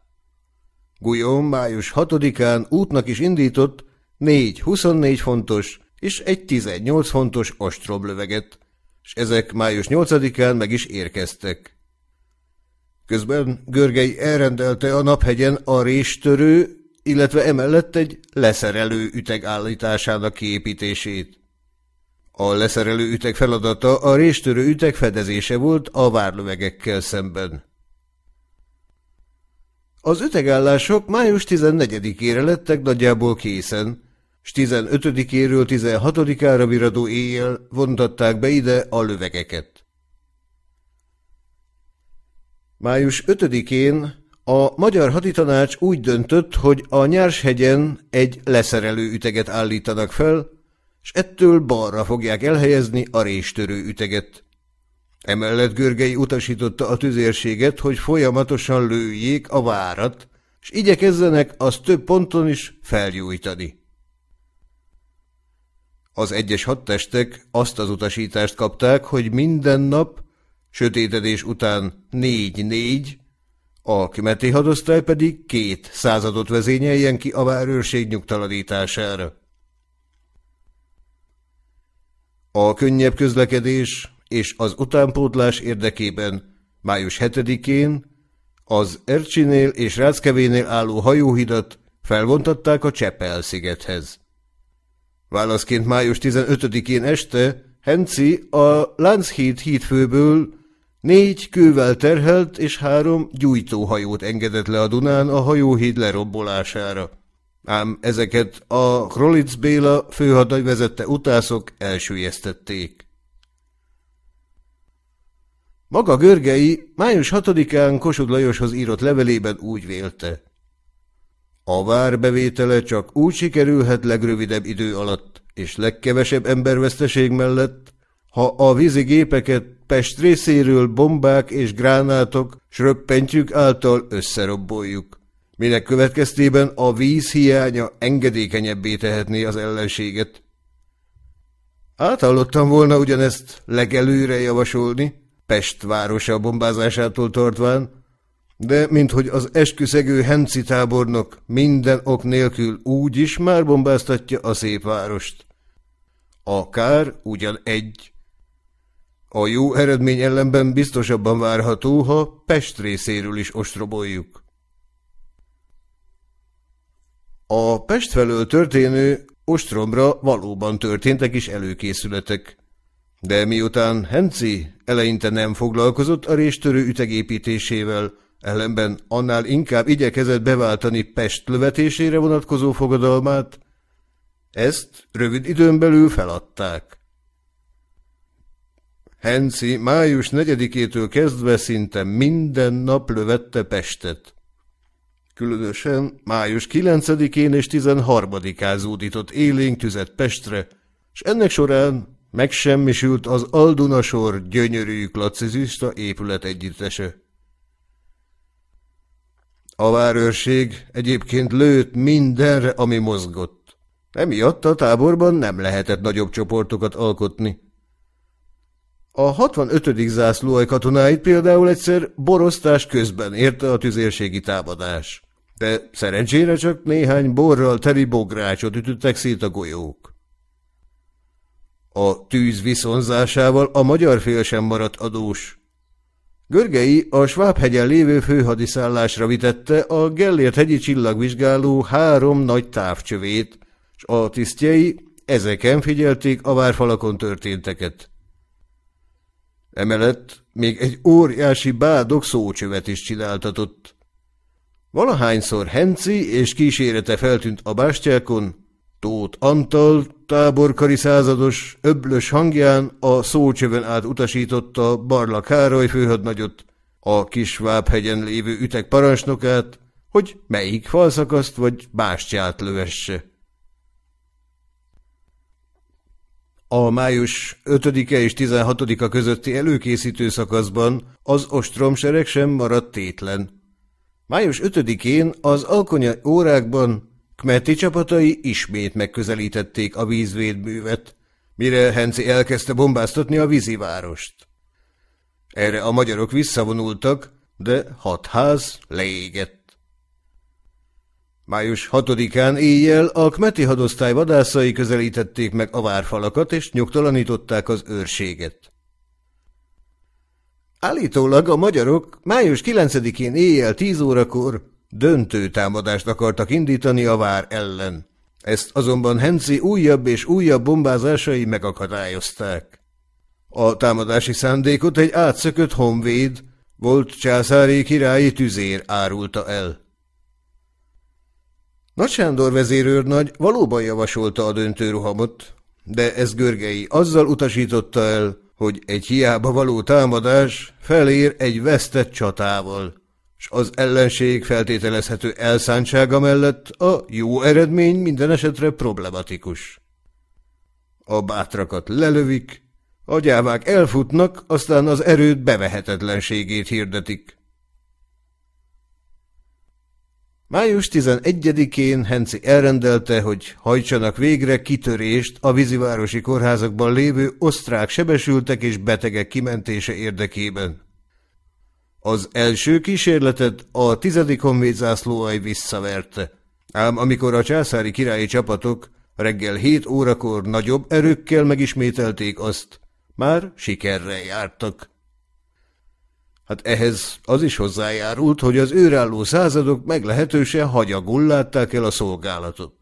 Guyon május 6-án útnak is indított négy 24 fontos és egy 18 fontos ostroblöveget, és ezek május 8-án meg is érkeztek. Közben Görgei elrendelte a naphegyen a réstörő, illetve emellett egy leszerelő üteg állításának kiépítését. A leszerelő üteg feladata a réstörő üteg fedezése volt a várlövegekkel szemben. Az ütegállások május 14-ére lettek nagyjából készen, s 15-éről 16-ára viradó éjjel vontatták be ide a lövegeket. Május 5-én a magyar haditanács úgy döntött, hogy a Nyárshegyen egy leszerelő üteget állítanak fel, s ettől balra fogják elhelyezni a réstörő üteget. Emellett Görgei utasította a tüzérséget, hogy folyamatosan lőjék a várat, és igyekezzenek az több ponton is felgyújtani. Az egyes hadtestek azt az utasítást kapták, hogy minden nap, sötétedés után négy-négy, a kimeti hadosztály pedig két századot vezényeljen ki a várőrség nyugtalanítására. A könnyebb közlekedés és az utánpótlás érdekében május 7-én az Ercsinél és Ráckevénél álló hajóhidat felvontatták a Csepel-szigethez. Válaszként május 15-én este Henci a Lánchíd hídfőből négy kővel terhelt és három gyújtóhajót engedett le a Dunán a hajóhíd lerobbolására. Ám ezeket a Krolitz Béla főhadnagy vezette utászok elsőjeztették. Maga Görgei május 6-án Kossuth Lajoshoz írott levelében úgy vélte. A vár bevétele csak úgy sikerülhet legrövidebb idő alatt, és legkevesebb emberveszteség mellett, ha a vízi gépeket Pest részéről bombák és gránátok s röppentjük által összerobboljuk, minek következtében a víz hiánya engedékenyebbé tehetné az ellenséget. Áthallottam volna ugyanezt legelőre javasolni, Pest városa bombázásától tartván, de minthogy az esküszegő Henci tábornok minden ok nélkül úgy is már bombáztatja a szép várost. A kár ugyan egy. A jó eredmény ellenben biztosabban várható, ha Pest részéről is ostroboljuk. A Pest felől történő ostromra valóban történtek is előkészületek. De miután Henci eleinte nem foglalkozott a réstörő ütegépítésével, ellenben annál inkább igyekezett beváltani Pest lövetésére vonatkozó fogadalmát, ezt rövid időn belül feladták. Henci május 4-től kezdve szinte minden nap lövette Pestet. Különösen május 9-én és 13-án zúdított élénk tüzet Pestre, és ennek során megsemmisült az Aldunasor gyönyörű klacizista épület együttese. A várőrség egyébként lőtt mindenre, ami mozgott. Emiatt a táborban nem lehetett nagyobb csoportokat alkotni. A 65. zászlóaj katonáit például egyszer borosztás közben érte a tüzérségi támadás, de szerencsére csak néhány borral teli bográcsot ütöttek szét a golyók. A tűz viszonzásával a magyar fél sem maradt adós. Görgei a Svábhegyen lévő főhadiszállásra vitette a Gellért hegyi csillagvizsgáló három nagy távcsövét, s a tisztjei ezeken figyelték a várfalakon történteket. Emellett még egy óriási bádog szócsövet is csináltatott. Valahányszor Henci és kísérete feltűnt a bástyákon, Tóth Antal táborkari százados öblös hangján a szócsövön át utasította Barla Károly főhadnagyot, a Kisvábhegyen lévő ütek parancsnokát, hogy melyik falszakaszt vagy bástyát lövesse. A május 5-e és 16-a közötti előkészítő szakaszban az ostromsereg sem maradt tétlen. Május 5-én az alkonya órákban Kmeti csapatai ismét megközelítették a vízvédművet, mire Henci elkezdte bombáztatni a vízivárost. Erre a magyarok visszavonultak, de hat ház leégett. Május 6-án éjjel a Kmeti hadosztály vadászai közelítették meg a várfalakat, és nyugtalanították az őrséget. Állítólag a magyarok május 9-én éjjel 10 órakor Döntő támadást akartak indítani a vár ellen. Ezt azonban Henci újabb és újabb bombázásai megakadályozták. A támadási szándékot egy átszökött honvéd, volt császári királyi tüzér árulta el. Nagy Sándor vezérőrnagy valóban javasolta a döntőruhamot, de ez Görgei azzal utasította el, hogy egy hiába való támadás felér egy vesztett csatával s az ellenség feltételezhető elszántsága mellett a jó eredmény minden esetre problematikus. A bátrakat lelövik, a gyávák elfutnak, aztán az erőd bevehetetlenségét hirdetik. Május 11-én Henci elrendelte, hogy hajtsanak végre kitörést a vízivárosi kórházakban lévő osztrák sebesültek és betegek kimentése érdekében. Az első kísérletet a tizedik honvéd zászlóaj visszaverte, ám amikor a császári királyi csapatok reggel hét órakor nagyobb erőkkel megismételték azt, már sikerrel jártak. Hát ehhez az is hozzájárult, hogy az őrálló századok meglehetősen hagyagul látták el a szolgálatot.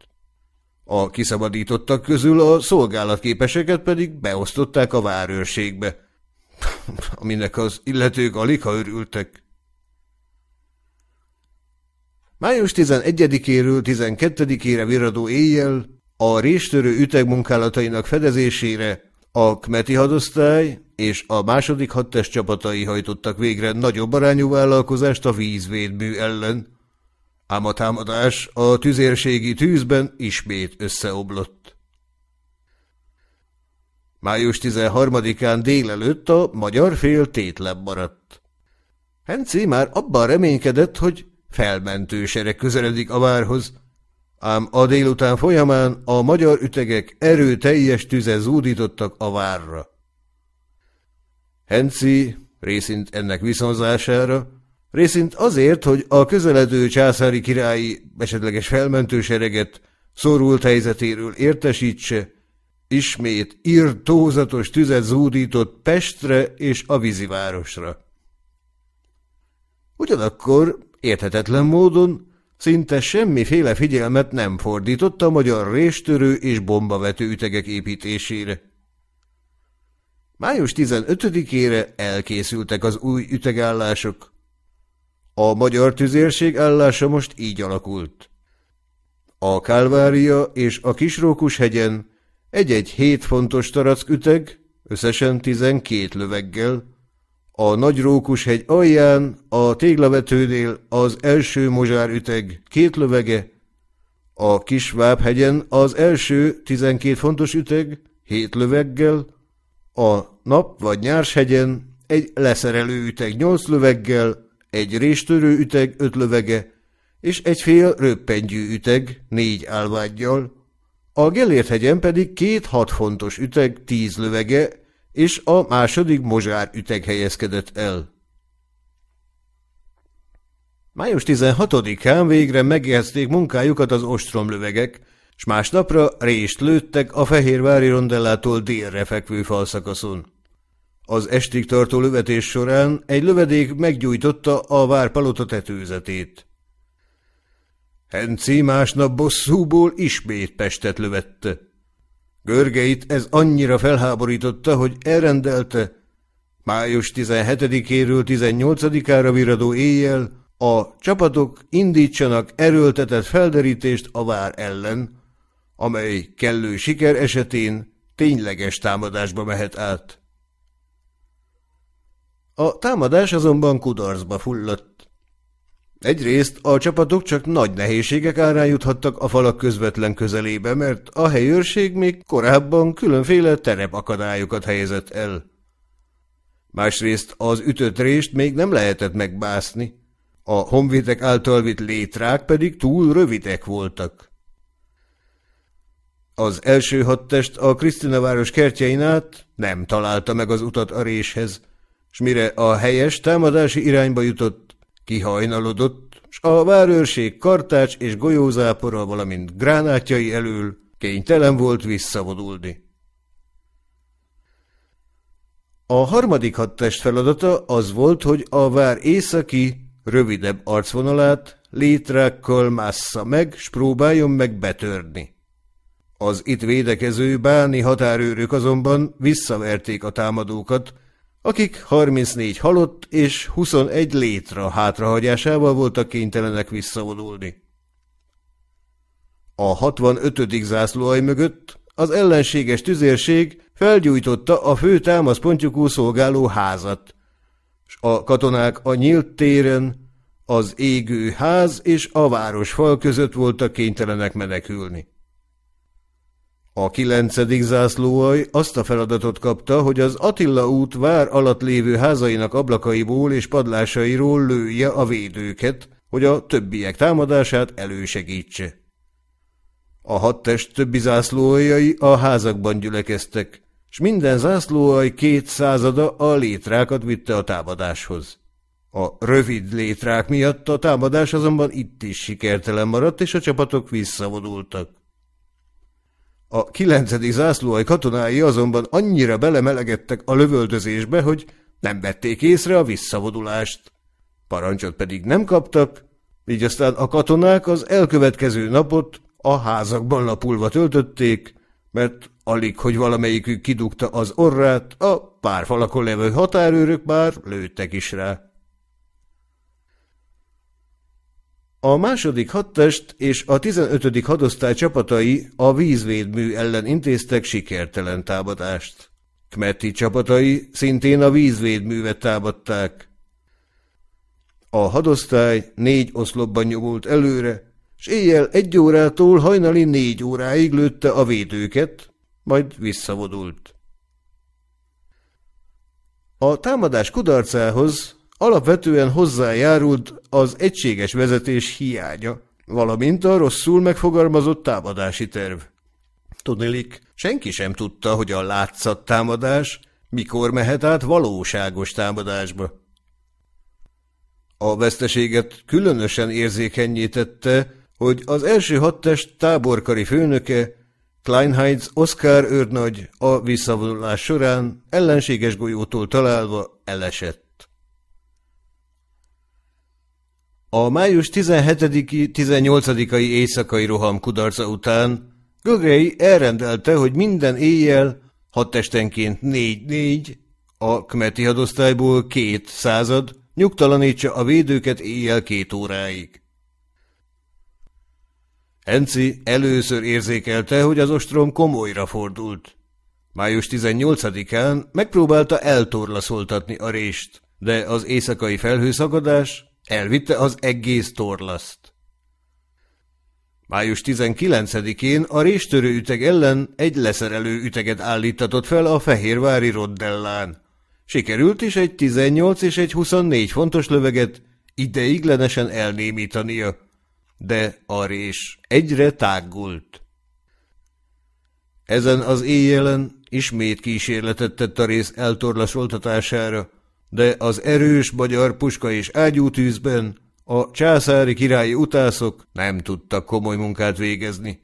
A kiszabadítottak közül a szolgálatképeseket pedig beosztották a várőrségbe, [LAUGHS] aminek az illetők alig ha örültek. Május 11-éről 12-ére viradó éjjel a réstörő ütegmunkálatainak fedezésére a Kmeti hadosztály és a második hadtest csapatai hajtottak végre nagyobb arányú vállalkozást a vízvédmű ellen, ám a támadás a tüzérségi tűzben ismét összeoblott. Május 13-án délelőtt a magyar fél tétlen maradt. Henci már abban reménykedett, hogy felmentő sereg közeledik a várhoz, ám a délután folyamán a magyar ütegek erőteljes tüze zúdítottak a várra. Henci részint ennek viszonzására, részint azért, hogy a közeledő császári királyi esetleges felmentősereget szorult helyzetéről értesítse, Ismét írtózatos tüzet zúdított Pestre és a vízivárosra. Ugyanakkor érthetetlen módon szinte semmiféle figyelmet nem fordított a magyar réstörő és bombavető ütegek építésére. Május 15-ére elkészültek az új ütegállások. A magyar tüzérség állása most így alakult. A Kálvária és a Kisrókus hegyen egy-egy hét fontos tarack összesen tizenkét löveggel, A Nagy Rókushegy alján, a téglavetőnél az első mozsárüteg két lövege, a Kis Vábhegyen az első 12 fontos üteg hét löveggel, a Nap vagy Nyárshegyen egy leszerelő üteg nyolc löveggel, egy réstörő üteg öt lövege, és egy fél röppengyű üteg négy álvádgyal, a Gellért hegyen pedig két hat fontos üteg tíz lövege, és a második mozsár üteg helyezkedett el. Május 16-án végre megjelzték munkájukat az ostromlövegek, s másnapra rést lőttek a Fehérvári rondellától délre fekvő falszakaszon. Az estig tartó lövetés során egy lövedék meggyújtotta a várpalota tetőzetét. Henci másnap bosszúból ismét Pestet lövette. Görgeit ez annyira felháborította, hogy elrendelte, május 17-éről 18-ára viradó éjjel a csapatok indítsanak erőltetett felderítést a vár ellen, amely kellő siker esetén tényleges támadásba mehet át. A támadás azonban kudarcba fulladt. Egyrészt a csapatok csak nagy nehézségek árán juthattak a falak közvetlen közelébe, mert a helyőrség még korábban különféle terepakadályokat helyezett el. Másrészt az ütött rést még nem lehetett megbászni, a honvédek által vitt létrák pedig túl rövidek voltak. Az első hadtest a Krisztina város kertjein át nem találta meg az utat a réshez, s mire a helyes támadási irányba jutott, kihajnalodott, s a várőrség kartács és golyózápora, valamint gránátjai elől kénytelen volt visszavodulni. A harmadik hadtest feladata az volt, hogy a vár északi, rövidebb arcvonalát létrákkal mássza meg, s próbáljon meg betörni. Az itt védekező báni határőrök azonban visszaverték a támadókat, akik 34 halott és 21 létra hátrahagyásával voltak kénytelenek visszavonulni. A 65. zászlóaj mögött az ellenséges tüzérség felgyújtotta a fő támaszpontjukú szolgáló házat, s a katonák a nyílt téren, az égő ház és a városfal között voltak kénytelenek menekülni. A kilencedik zászlóaj azt a feladatot kapta, hogy az Attila út vár alatt lévő házainak ablakaiból és padlásairól lője a védőket, hogy a többiek támadását elősegítse. A hadtest többi zászlóajai a házakban gyülekeztek, s minden zászlóaj két százada a létrákat vitte a támadáshoz. A rövid létrák miatt a támadás azonban itt is sikertelen maradt, és a csapatok visszavonultak. A kilencedik zászlóaj katonái azonban annyira belemelegedtek a lövöldözésbe, hogy nem vették észre a visszavonulást. Parancsot pedig nem kaptak, így aztán a katonák az elkövetkező napot a házakban lapulva töltötték, mert alig, hogy valamelyikük kidugta az orrát, a pár falakon levő határőrök már lőttek is rá. A második hadtest és a 15. hadosztály csapatai a vízvédmű ellen intéztek sikertelen támadást. Kmeti csapatai szintén a vízvédművet támadták. A hadosztály négy oszlopban nyomult előre, s éjjel egy órától hajnali négy óráig lőtte a védőket, majd visszavodult. A támadás kudarcához alapvetően hozzájárult az egységes vezetés hiánya, valamint a rosszul megfogalmazott támadási terv. Tudnilik, senki sem tudta, hogy a látszat támadás mikor mehet át valóságos támadásba. A veszteséget különösen érzékenyé tette, hogy az első hadtest táborkari főnöke, Kleinheitz Oscar őrnagy a visszavonulás során ellenséges golyótól találva elesett. A május 17-18-ai éjszakai roham kudarca után Gögrei elrendelte, hogy minden éjjel hadtestenként négy-négy, a Kmeti hadosztályból két század nyugtalanítsa a védőket éjjel két óráig. Enci először érzékelte, hogy az ostrom komolyra fordult. Május 18-án megpróbálta eltorlaszoltatni a rést, de az éjszakai felhőszakadás elvitte az egész torlaszt. Május 19-én a réstörő üteg ellen egy leszerelő üteget állítatott fel a Fehérvári Roddellán. Sikerült is egy 18 és egy 24 fontos löveget ideiglenesen elnémítania, de a rés egyre tágult. Ezen az éjjelen ismét kísérletet tett a rész eltorlasoltatására, de az erős magyar puska és ágyútűzben a császári királyi utászok nem tudtak komoly munkát végezni.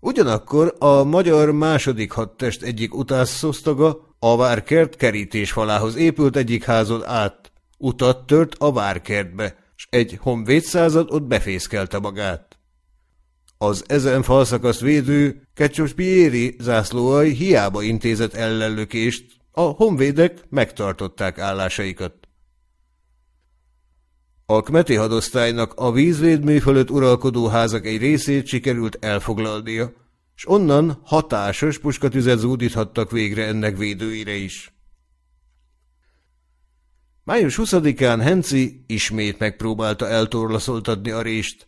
Ugyanakkor a magyar második hadtest egyik utászosztaga a várkert kerítés falához épült egyik házon át, utat tört a várkertbe, s egy honvéd század ott befészkelte magát. Az ezen falszakaszt védő Kecsos Pieri zászlóaj hiába intézett ellenlökést, a honvédek megtartották állásaikat. A Kmeti hadosztálynak a vízvédmű fölött uralkodó házak egy részét sikerült elfoglalnia, s onnan hatásos puskatüzet zúdíthattak végre ennek védőire is. Május 20-án Henci ismét megpróbálta eltorlaszoltatni a rést,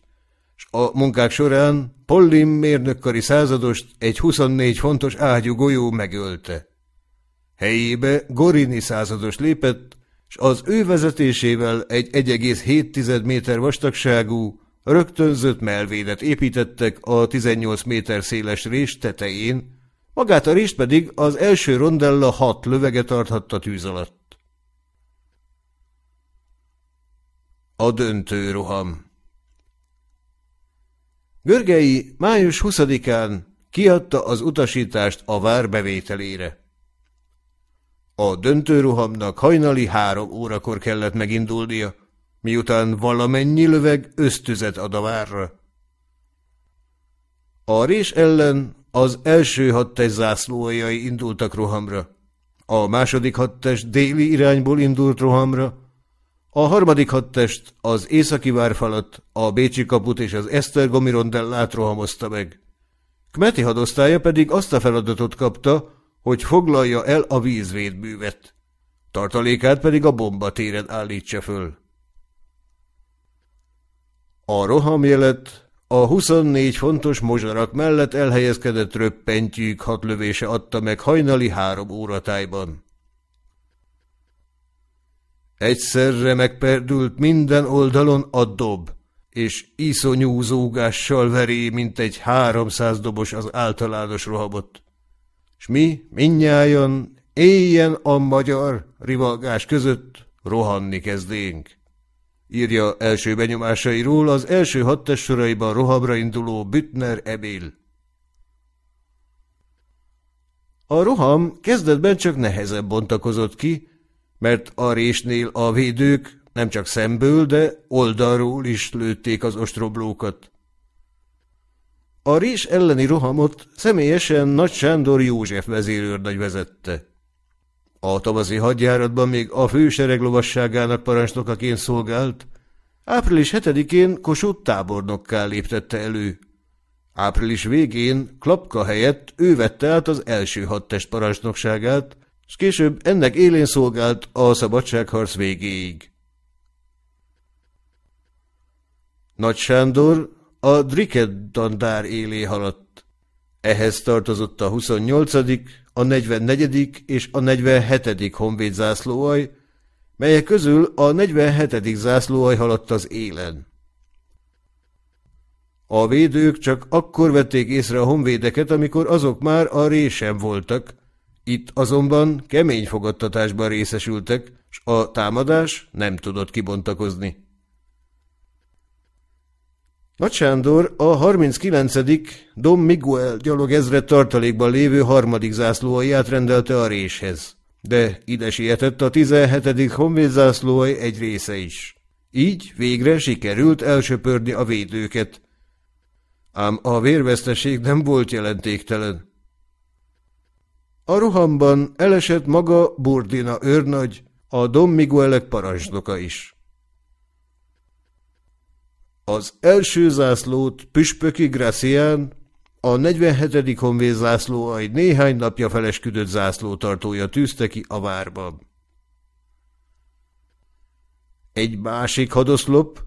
s a munkák során Pollim mérnökkari századost egy 24 fontos ágyú golyó megölte. Helyébe Gorini százados lépett, s az ő vezetésével egy 1,7 méter vastagságú, rögtönzött melvédet építettek a 18 méter széles rés tetején, magát a rést pedig az első rondella hat lövege tarthatta tűz alatt. A döntő roham Görgei május 20-án kiadta az utasítást a vár bevételére. A döntőruhamnak hajnali három órakor kellett megindulnia, miután valamennyi löveg ösztüzet ad a várra. A rés ellen az első hadtest zászlóajai indultak rohamra, a második hadtest déli irányból indult rohamra, a harmadik hadtest az északi várfalat, a Bécsi kaput és az Esztergomi rondellát rohamozta meg. Kmeti hadosztálya pedig azt a feladatot kapta, hogy foglalja el a vízvédművet, tartalékát pedig a bombatéren állítsa föl. A rohamjelet a 24 fontos mozsarak mellett elhelyezkedett röppentyűk hat lövése adta meg hajnali három óratájban. Egyszerre megperdült minden oldalon a dob, és iszonyú zúgással veré, mint egy háromszáz dobos az általános rohabot s mi minnyájan éljen a magyar rivalgás között rohanni kezdénk. Írja első benyomásairól az első hadtest soraiban rohamra induló Büttner Emil. A roham kezdetben csak nehezebb bontakozott ki, mert a résnél a védők nem csak szemből, de oldalról is lőtték az ostroblókat. A rés elleni rohamot személyesen Nagy Sándor József vezérőrnagy vezette. A tavaszi hadjáratban még a fősereg lovasságának parancsnokaként szolgált, április 7-én Kossuth tábornokká léptette elő. Április végén Klapka helyett ő vette át az első hadtest parancsnokságát, és később ennek élén szolgált a szabadságharc végéig. Nagy Sándor a Drikedandár élé haladt. Ehhez tartozott a 28., a 44. és a 47. honvéd zászlóaj, melyek közül a 47. zászlóaj haladt az élen. A védők csak akkor vették észre a honvédeket, amikor azok már a résen voltak, itt azonban kemény fogadtatásban részesültek, s a támadás nem tudott kibontakozni. Nagy Sándor a 39. Dom Miguel gyalog ezred tartalékban lévő harmadik zászlóai rendelte a réshez, de ide sietett a 17. honvéd zászlóai egy része is. Így végre sikerült elsöpörni a védőket. Ám a vérveszteség nem volt jelentéktelen. A rohamban elesett maga Burdina őrnagy, a Dom Miguelek parancsnoka is. Az első zászlót Püspöki Gracián, a 47. honvéd zászló egy néhány napja felesküdött zászlótartója tűzte ki a várban. Egy másik hadoszlop,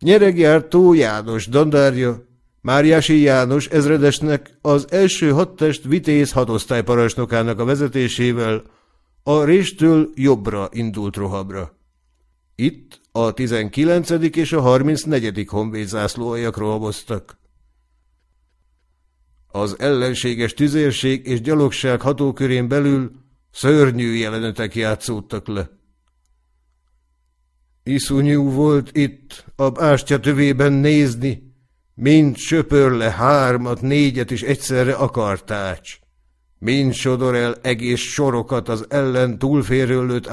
Nyereggyártó János dandárja, Máriási János ezredesnek az első hadtest vitéz hadosztályparancsnokának a vezetésével a réstől jobbra indult rohamra. Itt a 19. és a 34. honvéd zászlóajak rohamoztak. Az ellenséges tüzérség és gyalogság hatókörén belül szörnyű jelenetek játszódtak le. Iszonyú volt itt a bástya tövében nézni, mind söpör le hármat, négyet is egyszerre akartács. Mind sodor el egész sorokat az ellen túlférről lőtt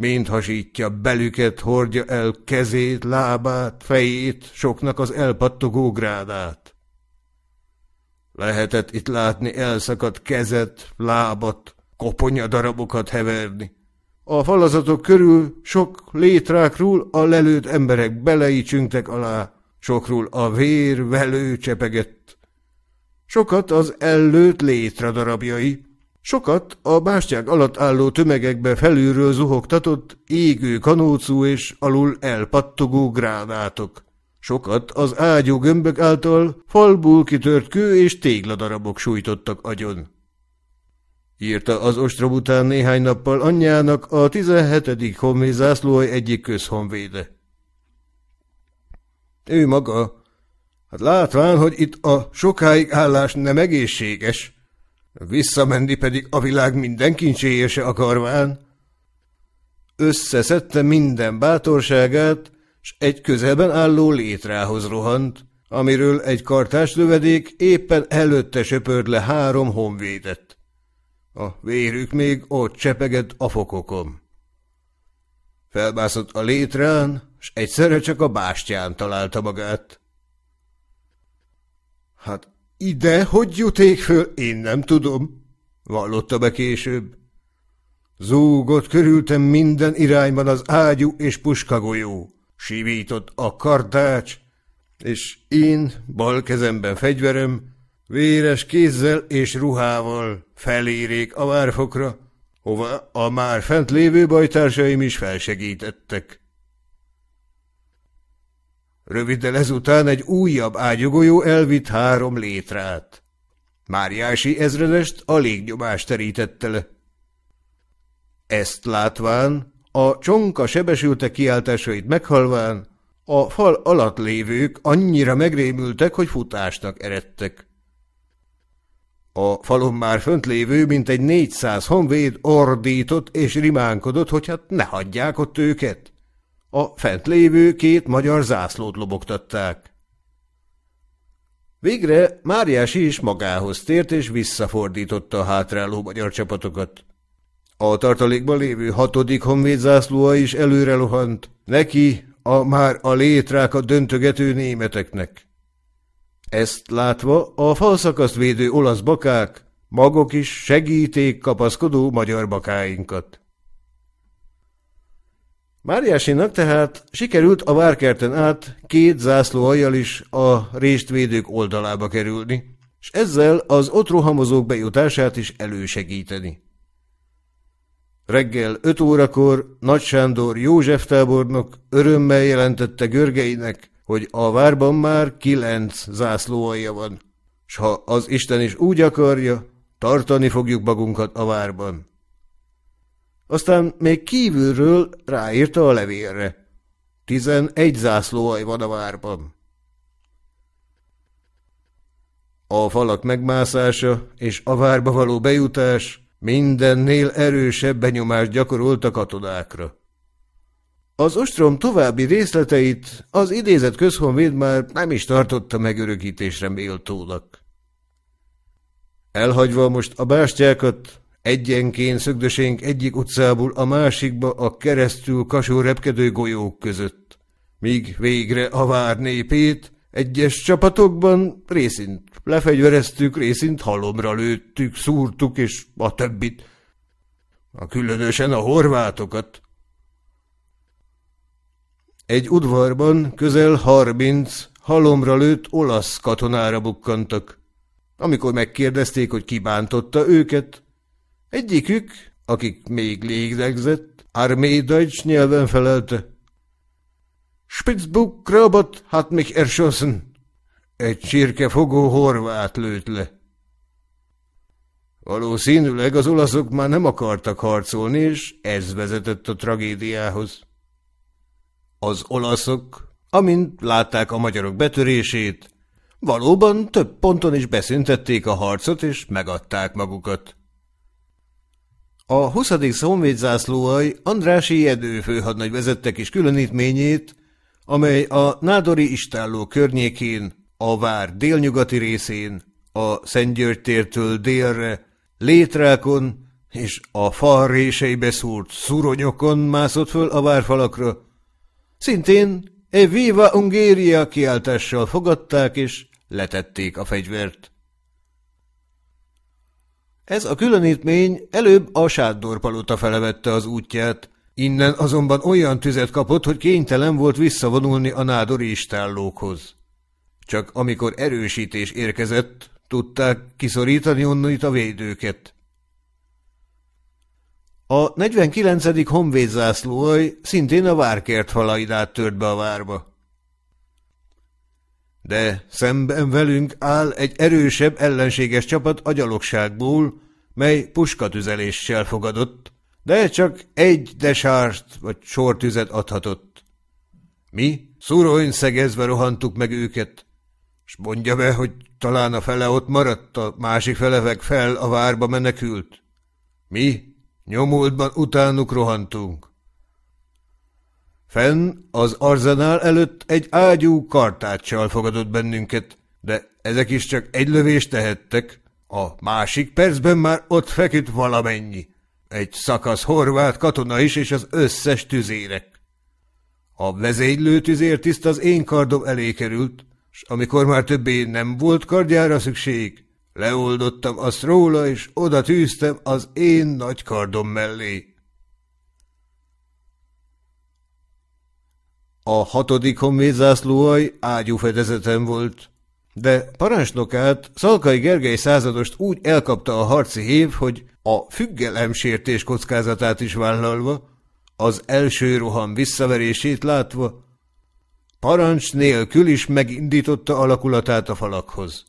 Mind hasítja belüket, hordja el kezét, lábát, fejét, soknak az elpattogó grádát. Lehetett itt látni elszakadt kezet, lábat, koponyadarabokat heverni. A falazatok körül sok létrákról a lelőtt emberek belei csüngtek alá, sokról a vér velő csepegett. Sokat az ellőtt létra darabjai, sokat a bástyák alatt álló tömegekbe felülről zuhogtatott égő kanócú és alul elpattogó gránátok. Sokat az ágyú gömbök által falból kitört kő és tégladarabok sújtottak agyon. Írta az ostrom után néhány nappal anyjának a 17. honvéd zászlóaj egyik közhonvéde. Ő maga, hát látván, hogy itt a sokáig állás nem egészséges, visszamenni pedig a világ minden kincséje se akarván, összeszedte minden bátorságát, s egy közelben álló létrához rohant, amiről egy kartás lövedék éppen előtte söpörd le három honvédet. A vérük még ott csepegett a fokokon. Felbászott a létrán, s egyszerre csak a bástyán találta magát. Hát ide hogy juték föl, én nem tudom, vallotta be később. Zúgott körültem minden irányban az ágyú és puskagolyó. Sivított a kartács, és én, bal kezemben fegyverem, véres kézzel és ruhával felérék a várfokra, hova a már fent lévő bajtársaim is felsegítettek. Röviddel ezután egy újabb ágyugójó elvitt három létrát. Máriási ezredest a légnyomást terítette le. Ezt látván, a csonka sebesültek kiáltásait meghalván, a fal alatt lévők annyira megrémültek, hogy futásnak eredtek. A falon már fönt lévő, mint egy négyszáz honvéd ordított és rimánkodott, hogy hát ne hagyják ott őket. A fent lévő két magyar zászlót lobogtatták. Végre Máriási is magához tért, és visszafordította a hátráló magyar csapatokat. A tartalékban lévő hatodik honvéd zászlóa is előre lohant, neki a már a létrákat döntögető németeknek. Ezt látva a falszakaszt védő olasz bakák magok is segíték kapaszkodó magyar bakáinkat. Máriásinak tehát sikerült a várkerten át két zászlóajjal is a réstvédők oldalába kerülni, és ezzel az ott rohamozók bejutását is elősegíteni. Reggel öt órakor Nagy Sándor József tábornok örömmel jelentette Görgeinek, hogy a várban már kilenc zászlóalja van, s ha az Isten is úgy akarja, tartani fogjuk magunkat a várban. Aztán még kívülről ráírta a levélre. Tizenegy zászlóaj van a várban. A falak megmászása és a várba való bejutás mindennél erősebb benyomást gyakorolt a katonákra. Az ostrom további részleteit az idézett közhonvéd már nem is tartotta megörökítésre méltónak. Elhagyva most a bástyákat, egyenként szögdösénk egyik utcából a másikba a keresztül kasó repkedő golyók között, míg végre a vár népét egyes csapatokban részint lefegyvereztük, részint halomra lőttük, szúrtuk és a többit, a különösen a horvátokat. Egy udvarban közel harminc halomra lőtt olasz katonára bukkantak. Amikor megkérdezték, hogy kibántotta őket, egyikük, akik még lélegzett, Armee Deutsch nyelven felelte. Spitzbuk Krabot hat mich erschossen. Egy csirkefogó horvát lőtt le. Valószínűleg az olaszok már nem akartak harcolni, és ez vezetett a tragédiához. Az olaszok, amint látták a magyarok betörését, valóban több ponton is beszüntették a harcot, és megadták magukat. A 20. honvédzászlóaj Andrási Jedő főhadnagy vezette kis különítményét, amely a Nádori istálló környékén, a vár délnyugati részén, a Szentgyörgytértől délre, létrákon és a fal réseibe szúrt szuronyokon mászott föl a várfalakra. Szintén e Viva Ungéria kiáltással fogadták és letették a fegyvert. Ez a különítmény előbb a Sándorpalota felevette az útját, innen azonban olyan tüzet kapott, hogy kénytelen volt visszavonulni a nádori istállókhoz. Csak amikor erősítés érkezett, tudták kiszorítani onnit a védőket. A 49. honvédzászlóaj szintén a várkert falaid tört be a várba. De szemben velünk áll egy erősebb ellenséges csapat a gyalogságból, mely puskatüzeléssel fogadott, de csak egy desárt vagy sortüzet adhatott. Mi szurony szegezve rohantuk meg őket, s mondja be, hogy talán a fele ott maradt, a másik felevek fel a várba menekült. Mi nyomultban utánuk rohantunk. Fenn az arzenál előtt egy ágyú kartáccsal fogadott bennünket, de ezek is csak egy lövést tehettek. A másik percben már ott feküdt valamennyi. Egy szakasz horvát katona is, és az összes tüzérek. A vezénylő tüzértiszt az én kardom elé került, s amikor már többé nem volt kardjára szükség, leoldottam azt róla, és oda tűztem az én nagy kardom mellé. A hatodik honvédzászlóaj ágyúfedezeten volt, de parancsnokát Szalkai Gergely századost úgy elkapta a harci hív, hogy a függelemsértés kockázatát is vállalva, az első roham visszaverését látva, parancs nélkül is megindította alakulatát a falakhoz.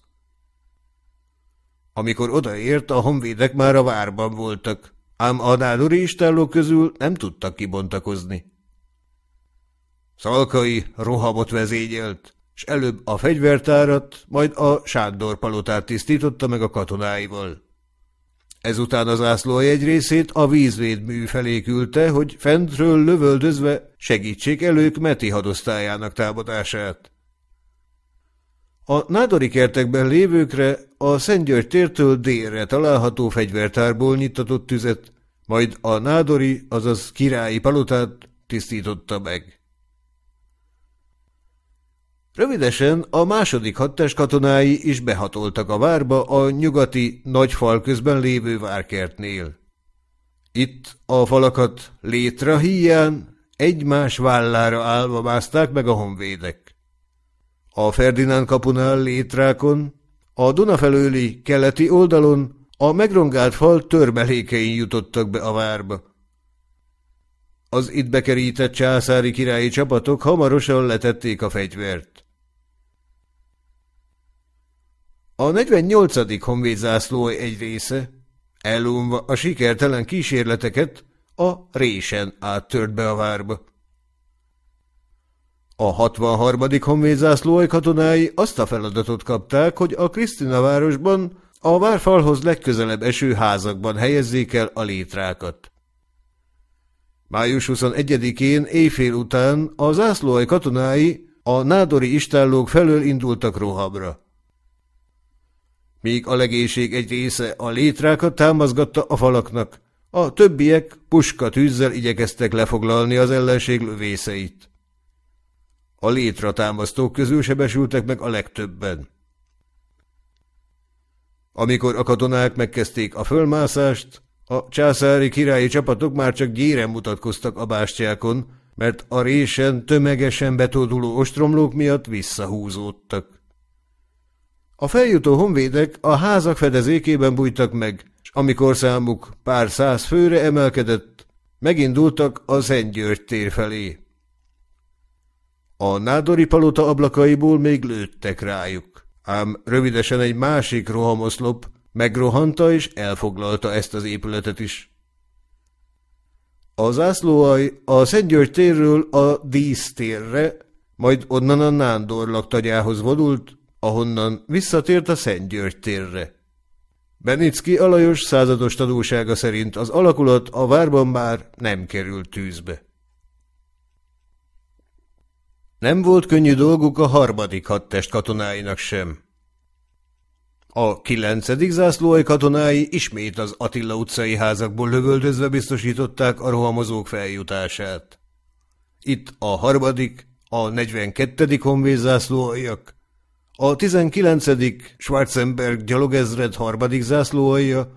Amikor odaért, a honvédek már a várban voltak, ám a nádori istállók közül nem tudtak kibontakozni. Szalkai rohamot vezényelt, s előbb a fegyvertárat, majd a Sándor palotát tisztította meg a katonáival. Ezután az ászló egy részét a vízvédmű felé küldte, hogy fentről lövöldözve segítsék elők Meti hadosztályának támadását. A nádori kertekben lévőkre a Szentgyörgy tértől délre található fegyvertárból nyitatott tüzet, majd a nádori, azaz királyi palotát tisztította meg. Rövidesen a második hadtest katonái is behatoltak a várba a nyugati nagy fal közben lévő várkertnél. Itt a falakat létre híján egymás vállára állva mászták meg a honvédek. A Ferdinánd kapunál létrákon, a Duna felőli keleti oldalon a megrongált fal törmelékein jutottak be a várba. Az itt bekerített császári királyi csapatok hamarosan letették a fegyvert. A 48. honvédzászló egy része, elunva a sikertelen kísérleteket, a résen áttört be a várba. A 63. honvédzászló katonái azt a feladatot kapták, hogy a Krisztina városban a várfalhoz legközelebb eső házakban helyezzék el a létrákat. Május 21-én éjfél után a zászlóaj katonái a nádori istállók felől indultak rohamra. Míg a legénység egy része a létrákat támaszgatta a falaknak, a többiek puska tűzzel igyekeztek lefoglalni az ellenség lövészeit. A létra támasztók közül sebesültek meg a legtöbben. Amikor a katonák megkezdték a fölmászást, a császári királyi csapatok már csak gyéren mutatkoztak a bástyákon, mert a résen tömegesen betóduló ostromlók miatt visszahúzódtak. A feljutó honvédek a házak fedezékében bújtak meg, és amikor számuk pár száz főre emelkedett, megindultak a Szentgyörgy tér felé. A nádori palota ablakaiból még lőttek rájuk, ám rövidesen egy másik rohamoszlop megrohanta és elfoglalta ezt az épületet is. A zászlóaj a Szentgyörgy térről a dísztérre, majd onnan a Nándor laktagyához vonult, ahonnan visszatért a Szentgyörgy térre. Benicki alajos százados tanúsága szerint az alakulat a várban már nem került tűzbe. Nem volt könnyű dolguk a harmadik hadtest katonáinak sem. A kilencedik zászlóai katonái ismét az Attila utcai házakból lövöldözve biztosították a rohamozók feljutását. Itt a harmadik, a 42. honvédzászlóaiak, a 19. Schwarzenberg gyalogezred harmadik zászlóalja,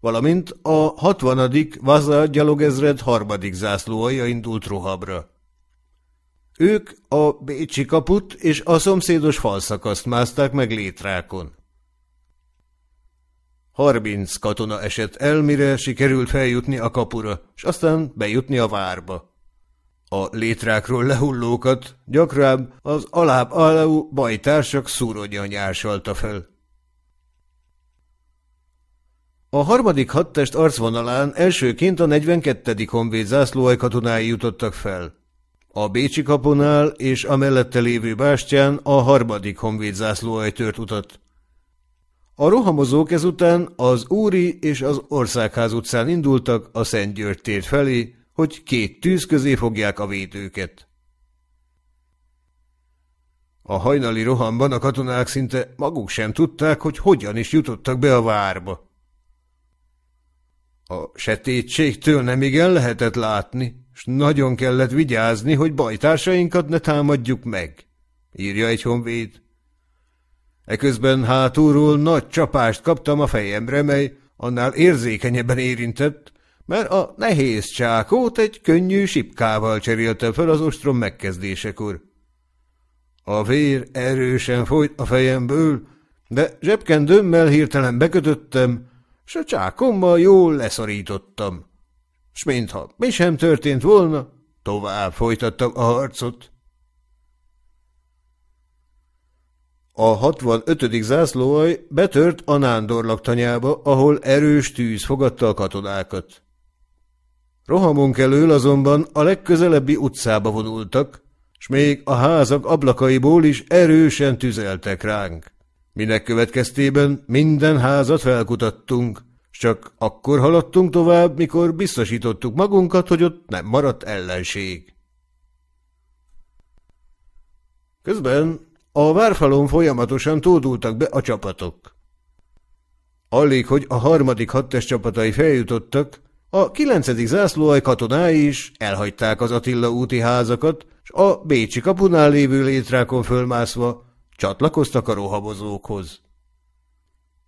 valamint a 60. Vaza gyalogezred harmadik zászlóalja indult rohabra. Ők a Bécsi kaput és a szomszédos falszakaszt mászták meg létrákon. Harminc katona esett el, mire sikerült feljutni a kapura, és aztán bejutni a várba. A létrákról lehullókat gyakran az alább alú bajtársak szúrogya nyársalta fel. A harmadik hadtest arcvonalán elsőként a 42. honvéd zászlóaj katonái jutottak fel. A Bécsi kapunál és a mellette lévő bástyán a harmadik honvéd zászlóaj tört utat. A rohamozók ezután az Úri és az Országház utcán indultak a Szent György tér felé, hogy két tűz közé fogják a védőket. A hajnali rohamban a katonák szinte maguk sem tudták, hogy hogyan is jutottak be a várba. A setétségtől nem igen lehetett látni, s nagyon kellett vigyázni, hogy bajtársainkat ne támadjuk meg, írja egy honvéd. Eközben hátulról nagy csapást kaptam a fejemre, mely annál érzékenyebben érintett, mert a nehéz csákót egy könnyű sipkával cserélte fel az ostrom megkezdésekor. A vér erősen folyt a fejemből, de zsebkendőmmel hirtelen bekötöttem, s a csákommal jól leszorítottam. S mintha mi sem történt volna, tovább folytattam a harcot. A 65. zászlóaj betört a nándor laktanyába, ahol erős tűz fogadta a katonákat. Rohamunk elől azonban a legközelebbi utcába vonultak, s még a házak ablakaiból is erősen tüzeltek ránk. Minek következtében minden házat felkutattunk, csak akkor haladtunk tovább, mikor biztosítottuk magunkat, hogy ott nem maradt ellenség. Közben a várfalon folyamatosan tódultak be a csapatok. Alig, hogy a harmadik hadtest csapatai feljutottak, a kilencedik zászlóaj katonái is elhagyták az Attila úti házakat, és a Bécsi kapunál lévő létrákon fölmászva csatlakoztak a rohabozókhoz.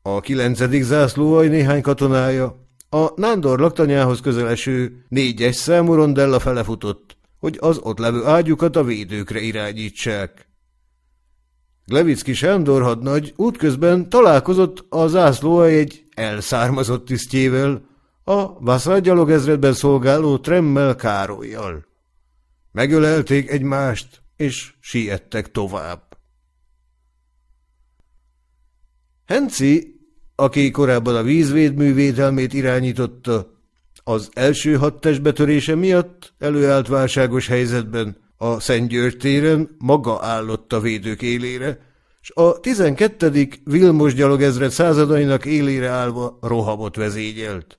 A kilencedik zászlóaj néhány katonája a Nándor laktanyához közeleső négyes számú rondella felefutott, hogy az ott levő ágyukat a védőkre irányítsák. Glevicki Sándor hadnagy útközben találkozott a zászlóaj egy elszármazott tisztjével, a Vaszra gyalogezredben szolgáló Tremmel Károlyjal. Megölelték egymást, és siettek tovább. Henci, aki korábban a vízvédmű védelmét irányította, az első hat betörése miatt előállt válságos helyzetben a Szent téren maga állott a védők élére, s a 12. Vilmos gyalogezred századainak élére állva rohamot vezégyelt.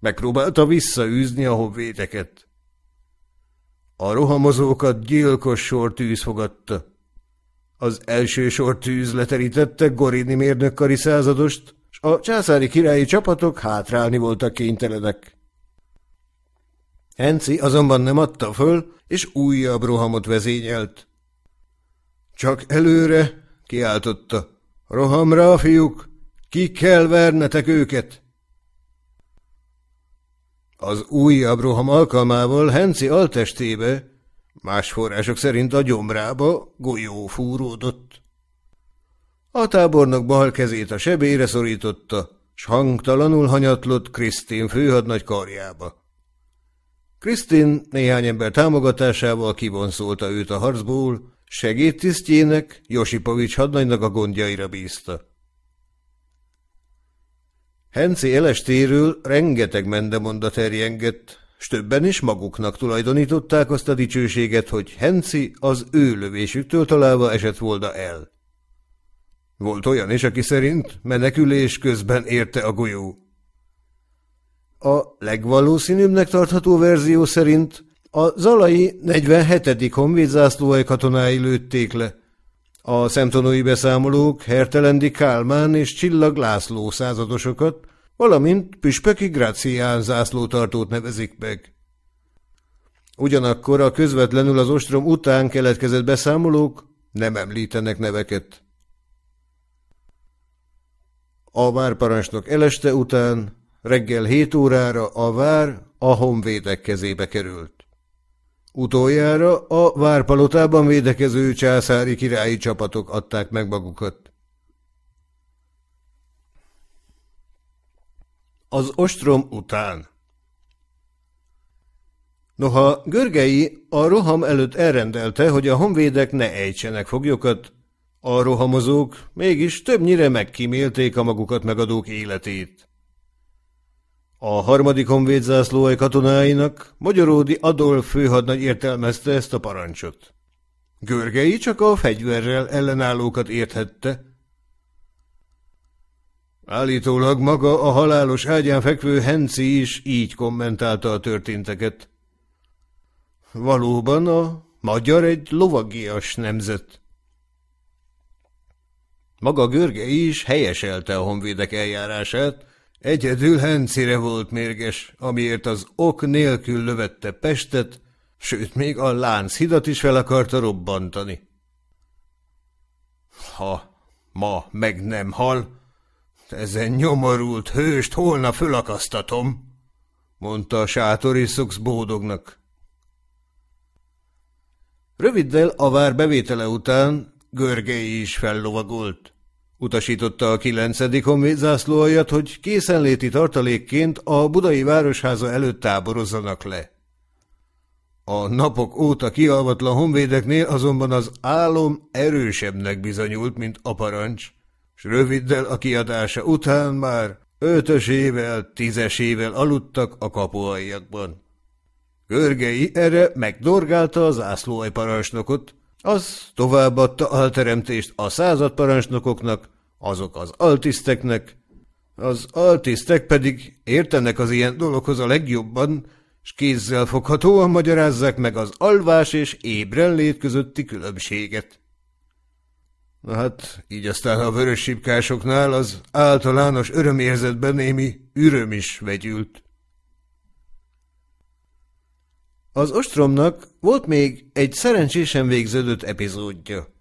Megpróbálta visszaűzni a hobvéteket. A rohamozókat gyilkos sortűz fogadta. Az első sortűz leterítette Gorini mérnökkari századost, s a császári királyi csapatok hátrálni voltak kénytelenek. Enci azonban nem adta föl, és újabb rohamot vezényelt. Csak előre, kiáltotta. Rohamra, fiúk, ki kell vernetek őket! Az újabb roham alkalmával Henci altestébe, más források szerint a gyomrába golyó fúródott. A tábornok bal kezét a sebére szorította, s hangtalanul hanyatlott Krisztén főhadnagy karjába. Krisztin néhány ember támogatásával kivonszolta őt a harcból, segédtisztjének, Josipovics hadnagynak a gondjaira bízta. Henci elestéről rengeteg mendemonda terjengett, s többen is maguknak tulajdonították azt a dicsőséget, hogy Henci az ő lövésüktől találva esett volna el. Volt olyan is, aki szerint menekülés közben érte a golyó. A legvalószínűbbnek tartható verzió szerint a Zalai 47. honvédzászlóai katonái lőtték le. A szemtanúi beszámolók Hertelendi Kálmán és Csillag László századosokat, valamint Püspöki Gracián zászlótartót nevezik meg. Ugyanakkor a közvetlenül az ostrom után keletkezett beszámolók nem említenek neveket. A várparancsnok eleste után reggel hét órára a vár a honvédek kezébe került. Utoljára a várpalotában védekező császári királyi csapatok adták meg magukat. Az ostrom után Noha Görgei a roham előtt elrendelte, hogy a honvédek ne ejtsenek foglyokat, a rohamozók mégis többnyire megkímélték a magukat megadók életét. A harmadik honvédzászlóai katonáinak Magyaródi Adolf főhadnagy értelmezte ezt a parancsot. Görgei csak a fegyverrel ellenállókat érthette. Állítólag maga a halálos ágyán fekvő Henci is így kommentálta a történteket. Valóban a magyar egy lovagias nemzet. Maga Görgei is helyeselte a honvédek eljárását, Egyedül Hencire volt mérges, amiért az ok nélkül lövette Pestet, sőt, még a Lánchidat is fel akarta robbantani. Ha ma meg nem hal, ezen nyomorult hőst holnap fölakasztatom, mondta a sátori szoksz bódognak. Röviddel a vár bevétele után Görgei is fellovagolt. Utasította a kilencedik honvéd zászlóaljat, hogy készenléti tartalékként a budai városháza előtt táborozzanak le. A napok óta kialvatlan honvédeknél azonban az álom erősebbnek bizonyult, mint a parancs, s röviddel a kiadása után már ötösével, tízesével aludtak a kapuaiakban. Görgei erre megdorgálta az zászlóaj parancsnokot, az továbbadta a teremtést a századparancsnokoknak, azok az altiszteknek, az altisztek pedig értenek az ilyen dologhoz a legjobban, s kézzel foghatóan magyarázzák meg az alvás és ébrenlét közötti különbséget. Na hát, így aztán a vörös sipkásoknál az általános örömérzetben némi üröm is vegyült. Az ostromnak volt még egy szerencsésen végződött epizódja.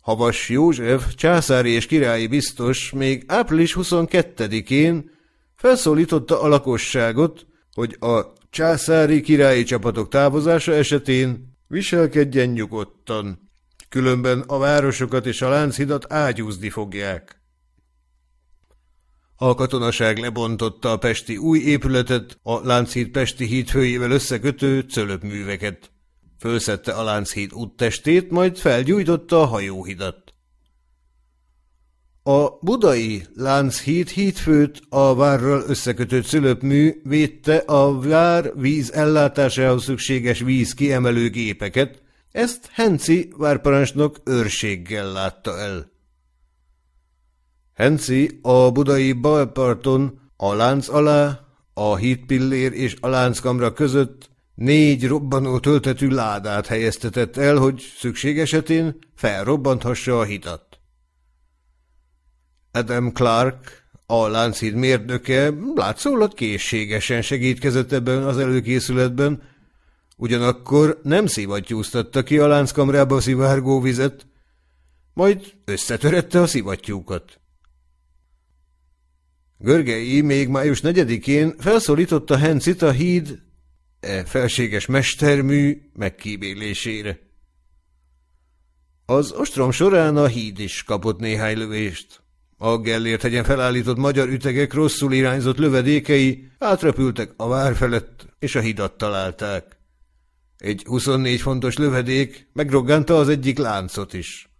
Havas József, császári és királyi biztos még április 22-én felszólította a lakosságot, hogy a császári királyi csapatok távozása esetén viselkedjen nyugodtan, különben a városokat és a Lánchidat ágyúzni fogják. A katonaság lebontotta a pesti új épületet, a Lánchíd pesti hídfőjével összekötő cölöpműveket. Fölszette a Lánchíd úttestét, majd felgyújtotta a hajóhidat. A budai Lánchíd hídfőt a várral összekötő cölöpmű védte a vár víz ellátásához szükséges víz kiemelő gépeket, ezt Henci várparancsnok őrséggel látta el. Henci a budai balparton a lánc alá, a hídpillér és a lánckamra között négy robbanó töltetű ládát helyeztetett el, hogy szükség esetén felrobbanthassa a hitat. Adam Clark, a Lánchíd mérnöke látszólag készségesen segítkezett ebben az előkészületben, ugyanakkor nem szivattyúztatta ki a lánckamrába szivárgó vizet, majd összetörette a szivattyúkat. Görgei még május 4-én felszólította Hencit a híd e felséges mestermű megkíbélésére. Az ostrom során a híd is kapott néhány lövést. A Gellért hegyen felállított magyar ütegek rosszul irányzott lövedékei átrepültek a vár felett, és a hidat találták. Egy 24 fontos lövedék megrogganta az egyik láncot is.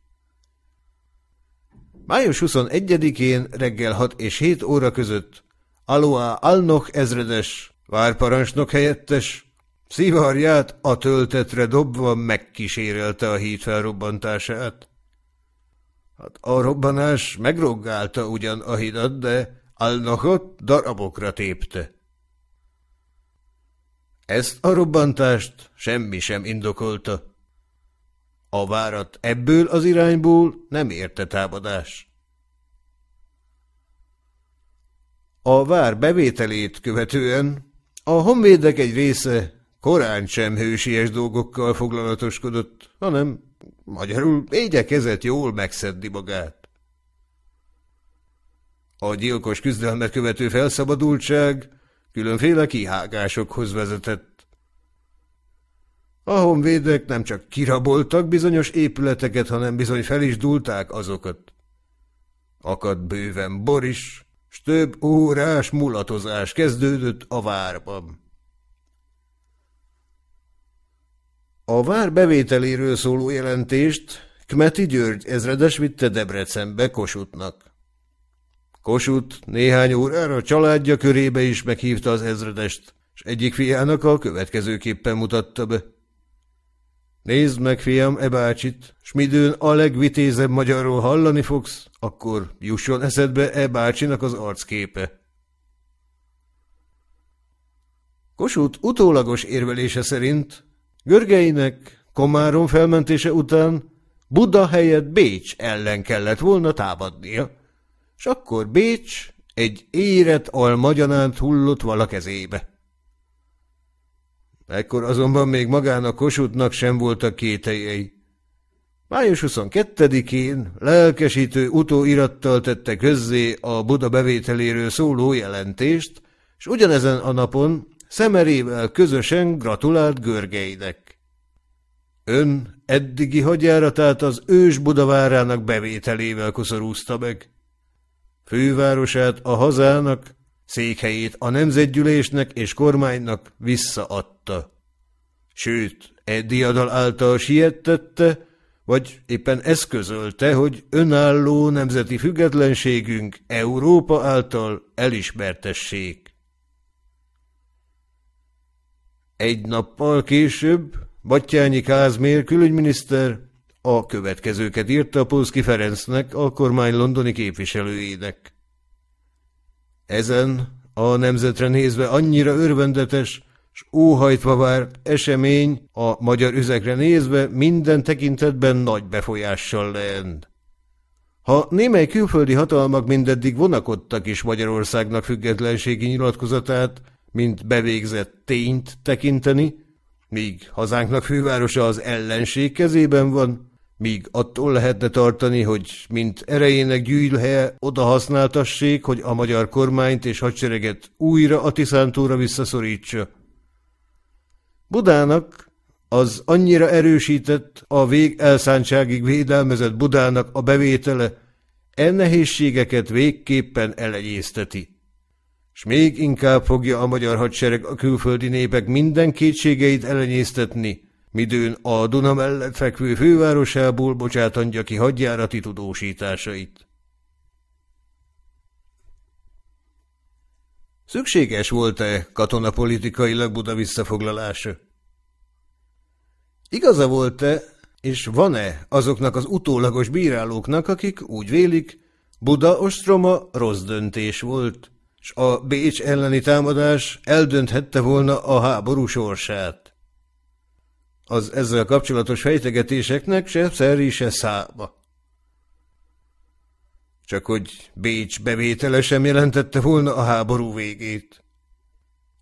Május 21-én reggel 6 és 7 óra között Aloa Alnok ezredes, várparancsnok helyettes, szivarját a töltetre dobva megkísérelte a híd felrobbantását. Hát a robbanás megroggálta ugyan a hidat, de Alnokot darabokra tépte. Ezt a robbantást semmi sem indokolta. A várat ebből az irányból nem érte támadás. A vár bevételét követően a honvédek egy része korán sem hősies dolgokkal foglalatoskodott, hanem magyarul igyekezett jól megszedni magát. A gyilkos küzdelmet követő felszabadultság különféle kihágásokhoz vezetett. A honvédek nem csak kiraboltak bizonyos épületeket, hanem bizony fel is dulták azokat. Akad bőven bor is, s több órás mulatozás kezdődött a várban. A vár bevételéről szóló jelentést Kmeti György ezredes vitte Debrecenbe Kossuthnak. Kossuth néhány órára családja körébe is meghívta az ezredest, és egyik fiának a következőképpen mutatta be. Nézd meg, fiam, e bácsit, s midőn a legvitézebb magyarról hallani fogsz, akkor jusson eszedbe e bácsinak az arcképe. Kossuth utólagos érvelése szerint Görgeinek Komárom felmentése után Buda helyett Bécs ellen kellett volna támadnia, és akkor Bécs egy érett almagyanát hullott vala kezébe. Ekkor azonban még magának Kossuthnak sem voltak kételjei. Május 22-én lelkesítő utóirattal tette közzé a Buda bevételéről szóló jelentést, és ugyanezen a napon szemerével közösen gratulált Görgeinek. Ön eddigi hadjáratát az ős Budavárának bevételével koszorúzta meg. Fővárosát a hazának, székhelyét a nemzetgyűlésnek és kormánynak visszaadta. Sőt, e diadal által siettette, vagy éppen eszközölte, hogy önálló nemzeti függetlenségünk Európa által elismertessék. Egy nappal később Battyányi Kázmér külügyminiszter a következőket írta Polszki Ferencnek, a kormány londoni képviselőjének. Ezen a nemzetre nézve annyira örvendetes, s óhajtva várt esemény a magyar üzekre nézve minden tekintetben nagy befolyással lehend. Ha némely külföldi hatalmak mindeddig vonakodtak is Magyarországnak függetlenségi nyilatkozatát, mint bevégzett tényt tekinteni, míg hazánknak fővárosa az ellenség kezében van, míg attól lehetne tartani, hogy mint erejének gyűjlhelye oda használtassék, hogy a magyar kormányt és hadsereget újra a Tiszántóra visszaszorítsa. Budának az annyira erősített, a vég elszántságig védelmezett Budának a bevétele, e nehézségeket végképpen elegyészteti s még inkább fogja a magyar hadsereg a külföldi népek minden kétségeit elenyésztetni, midőn a Duna mellett fekvő fővárosából bocsátandja ki hadjárati tudósításait. Szükséges volt-e katonapolitikailag Buda visszafoglalása? Igaza volt-e, és van-e azoknak az utólagos bírálóknak, akik úgy vélik, Buda ostroma rossz döntés volt, s a Bécs elleni támadás eldönthette volna a háború sorsát. Az ezzel kapcsolatos fejtegetéseknek se szeri, se szába. Csak hogy Bécs bevétele sem jelentette volna a háború végét.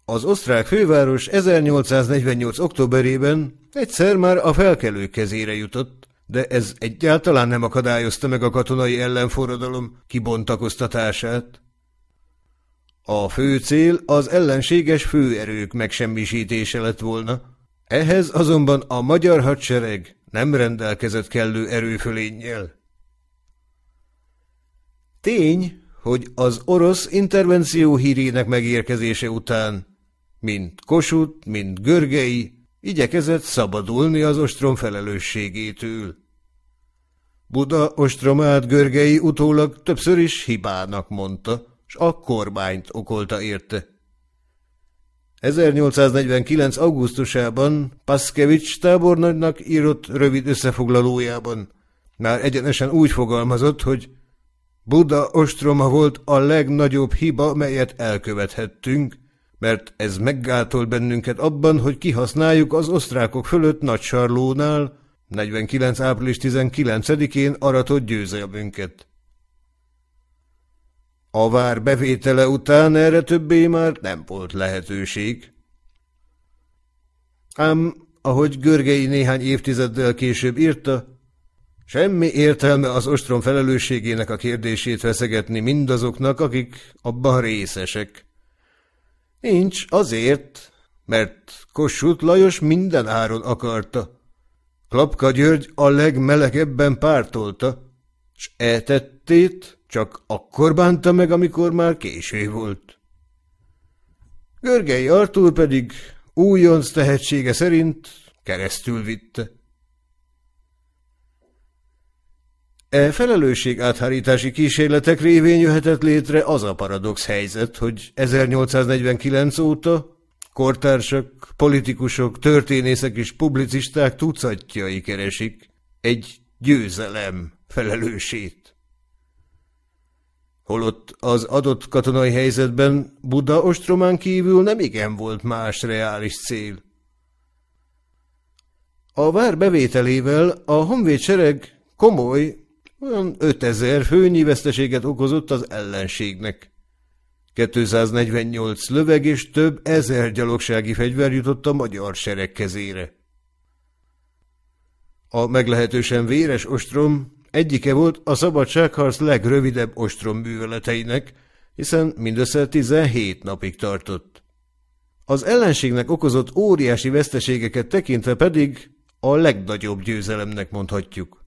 Az osztrák főváros 1848. októberében egyszer már a felkelők kezére jutott, de ez egyáltalán nem akadályozta meg a katonai ellenforradalom kibontakoztatását. A fő cél az ellenséges főerők megsemmisítése lett volna. Ehhez azonban a magyar hadsereg nem rendelkezett kellő erőfölénnyel. Tény, hogy az orosz intervenció hírének megérkezése után mind Kossuth, mind Görgei igyekezett szabadulni az ostrom felelősségétől. Buda ostromát Görgei utólag többször is hibának mondta, s a kormányt okolta érte. 1849. augusztusában Paszkevics tábornagynak írott rövid összefoglalójában. Már egyenesen úgy fogalmazott, hogy Buda ostroma volt a legnagyobb hiba, melyet elkövethettünk, mert ez meggátol bennünket abban, hogy kihasználjuk az osztrákok fölött Nagysarlónál, 49. április 19-én aratott győzelmünket. A vár bevétele után erre többé már nem volt lehetőség. Ám, ahogy Görgei néhány évtizeddel később írta, semmi értelme az ostrom felelősségének a kérdését veszegetni mindazoknak, akik abban részesek. Nincs azért, mert Kossuth Lajos minden áron akarta. Klapka György a legmelegebben pártolta, s eltettét csak akkor bánta meg, amikor már késő volt. Görgei Artúr pedig újonc tehetsége szerint keresztül vitte. E felelősség áthárítási kísérletek révén jöhetett létre az a paradox helyzet, hogy 1849 óta kortársak, politikusok, történészek és publicisták tucatjai keresik egy győzelem felelősét. Holott az adott katonai helyzetben Buda ostromán kívül nem igen volt más reális cél. A vár bevételével a honvéd komoly, olyan 5000 főnyi veszteséget okozott az ellenségnek. 248 löveg és több ezer gyalogsági fegyver jutott a magyar sereg kezére. A meglehetősen véres ostrom egyike volt a szabadságharc legrövidebb ostrom műveleteinek, hiszen mindössze 17 napig tartott. Az ellenségnek okozott óriási veszteségeket tekintve pedig a legnagyobb győzelemnek mondhatjuk.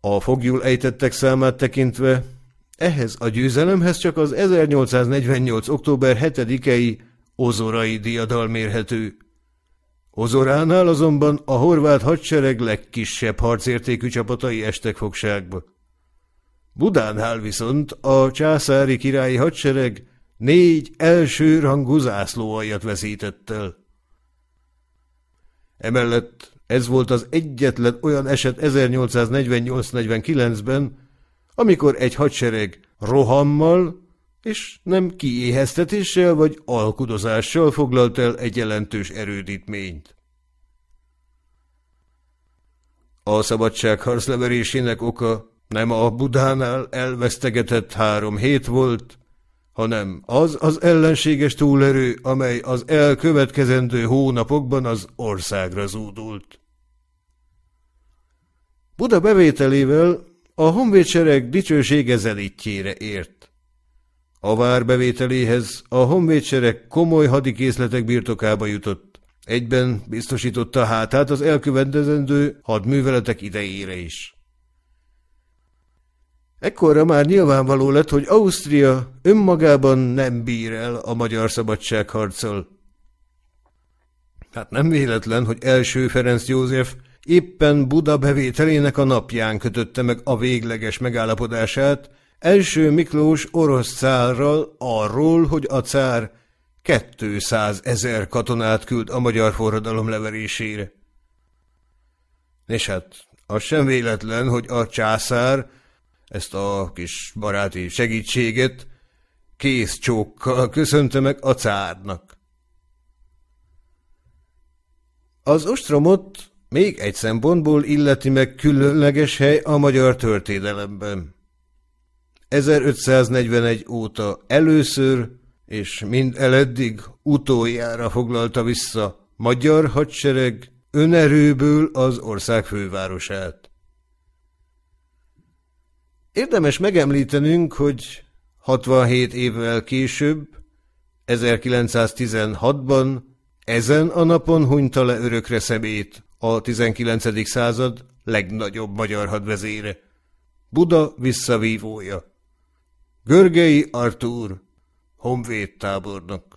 A fogjul ejtettek számát tekintve, ehhez a győzelemhez csak az 1848. október 7-i ozorai diadal mérhető. Ozoránál azonban a horvát hadsereg legkisebb harcértékű csapatai estek fogságba. Budánál viszont a császári királyi hadsereg négy első rangú zászlóaljat veszített el. Emellett ez volt az egyetlen olyan eset 1848-49-ben, amikor egy hadsereg rohammal és nem kiéheztetéssel vagy alkudozással foglalt el egy jelentős erődítményt. A szabadságharc leverésének oka nem a Budánál elvesztegetett három hét volt, hanem az az ellenséges túlerő, amely az elkövetkezendő hónapokban az országra zúdult. Buda bevételével a honvédsereg dicsősége zelítjére ért. A vár bevételéhez a honvédsereg komoly hadikészletek birtokába jutott, egyben biztosította hátát az elkövetkezendő hadműveletek idejére is. Ekkorra már nyilvánvaló lett, hogy Ausztria önmagában nem bír el a magyar szabadságharccal. Hát nem véletlen, hogy első Ferenc József éppen Buda bevételének a napján kötötte meg a végleges megállapodását első Miklós orosz cárral arról, hogy a cár 200 ezer katonát küld a magyar forradalom leverésére. És hát az sem véletlen, hogy a császár ezt a kis baráti segítséget kész csókkal köszönte meg a cárnak. Az ostromot még egy szempontból illeti meg különleges hely a magyar történelemben. 1541 óta először és mind eleddig utoljára foglalta vissza magyar hadsereg önerőből az ország fővárosát. Érdemes megemlítenünk, hogy 67 évvel később, 1916-ban ezen a napon hunyta le örökre szemét a 19. század legnagyobb magyar hadvezére, Buda visszavívója. Görgei Artúr, honvéd tábornok.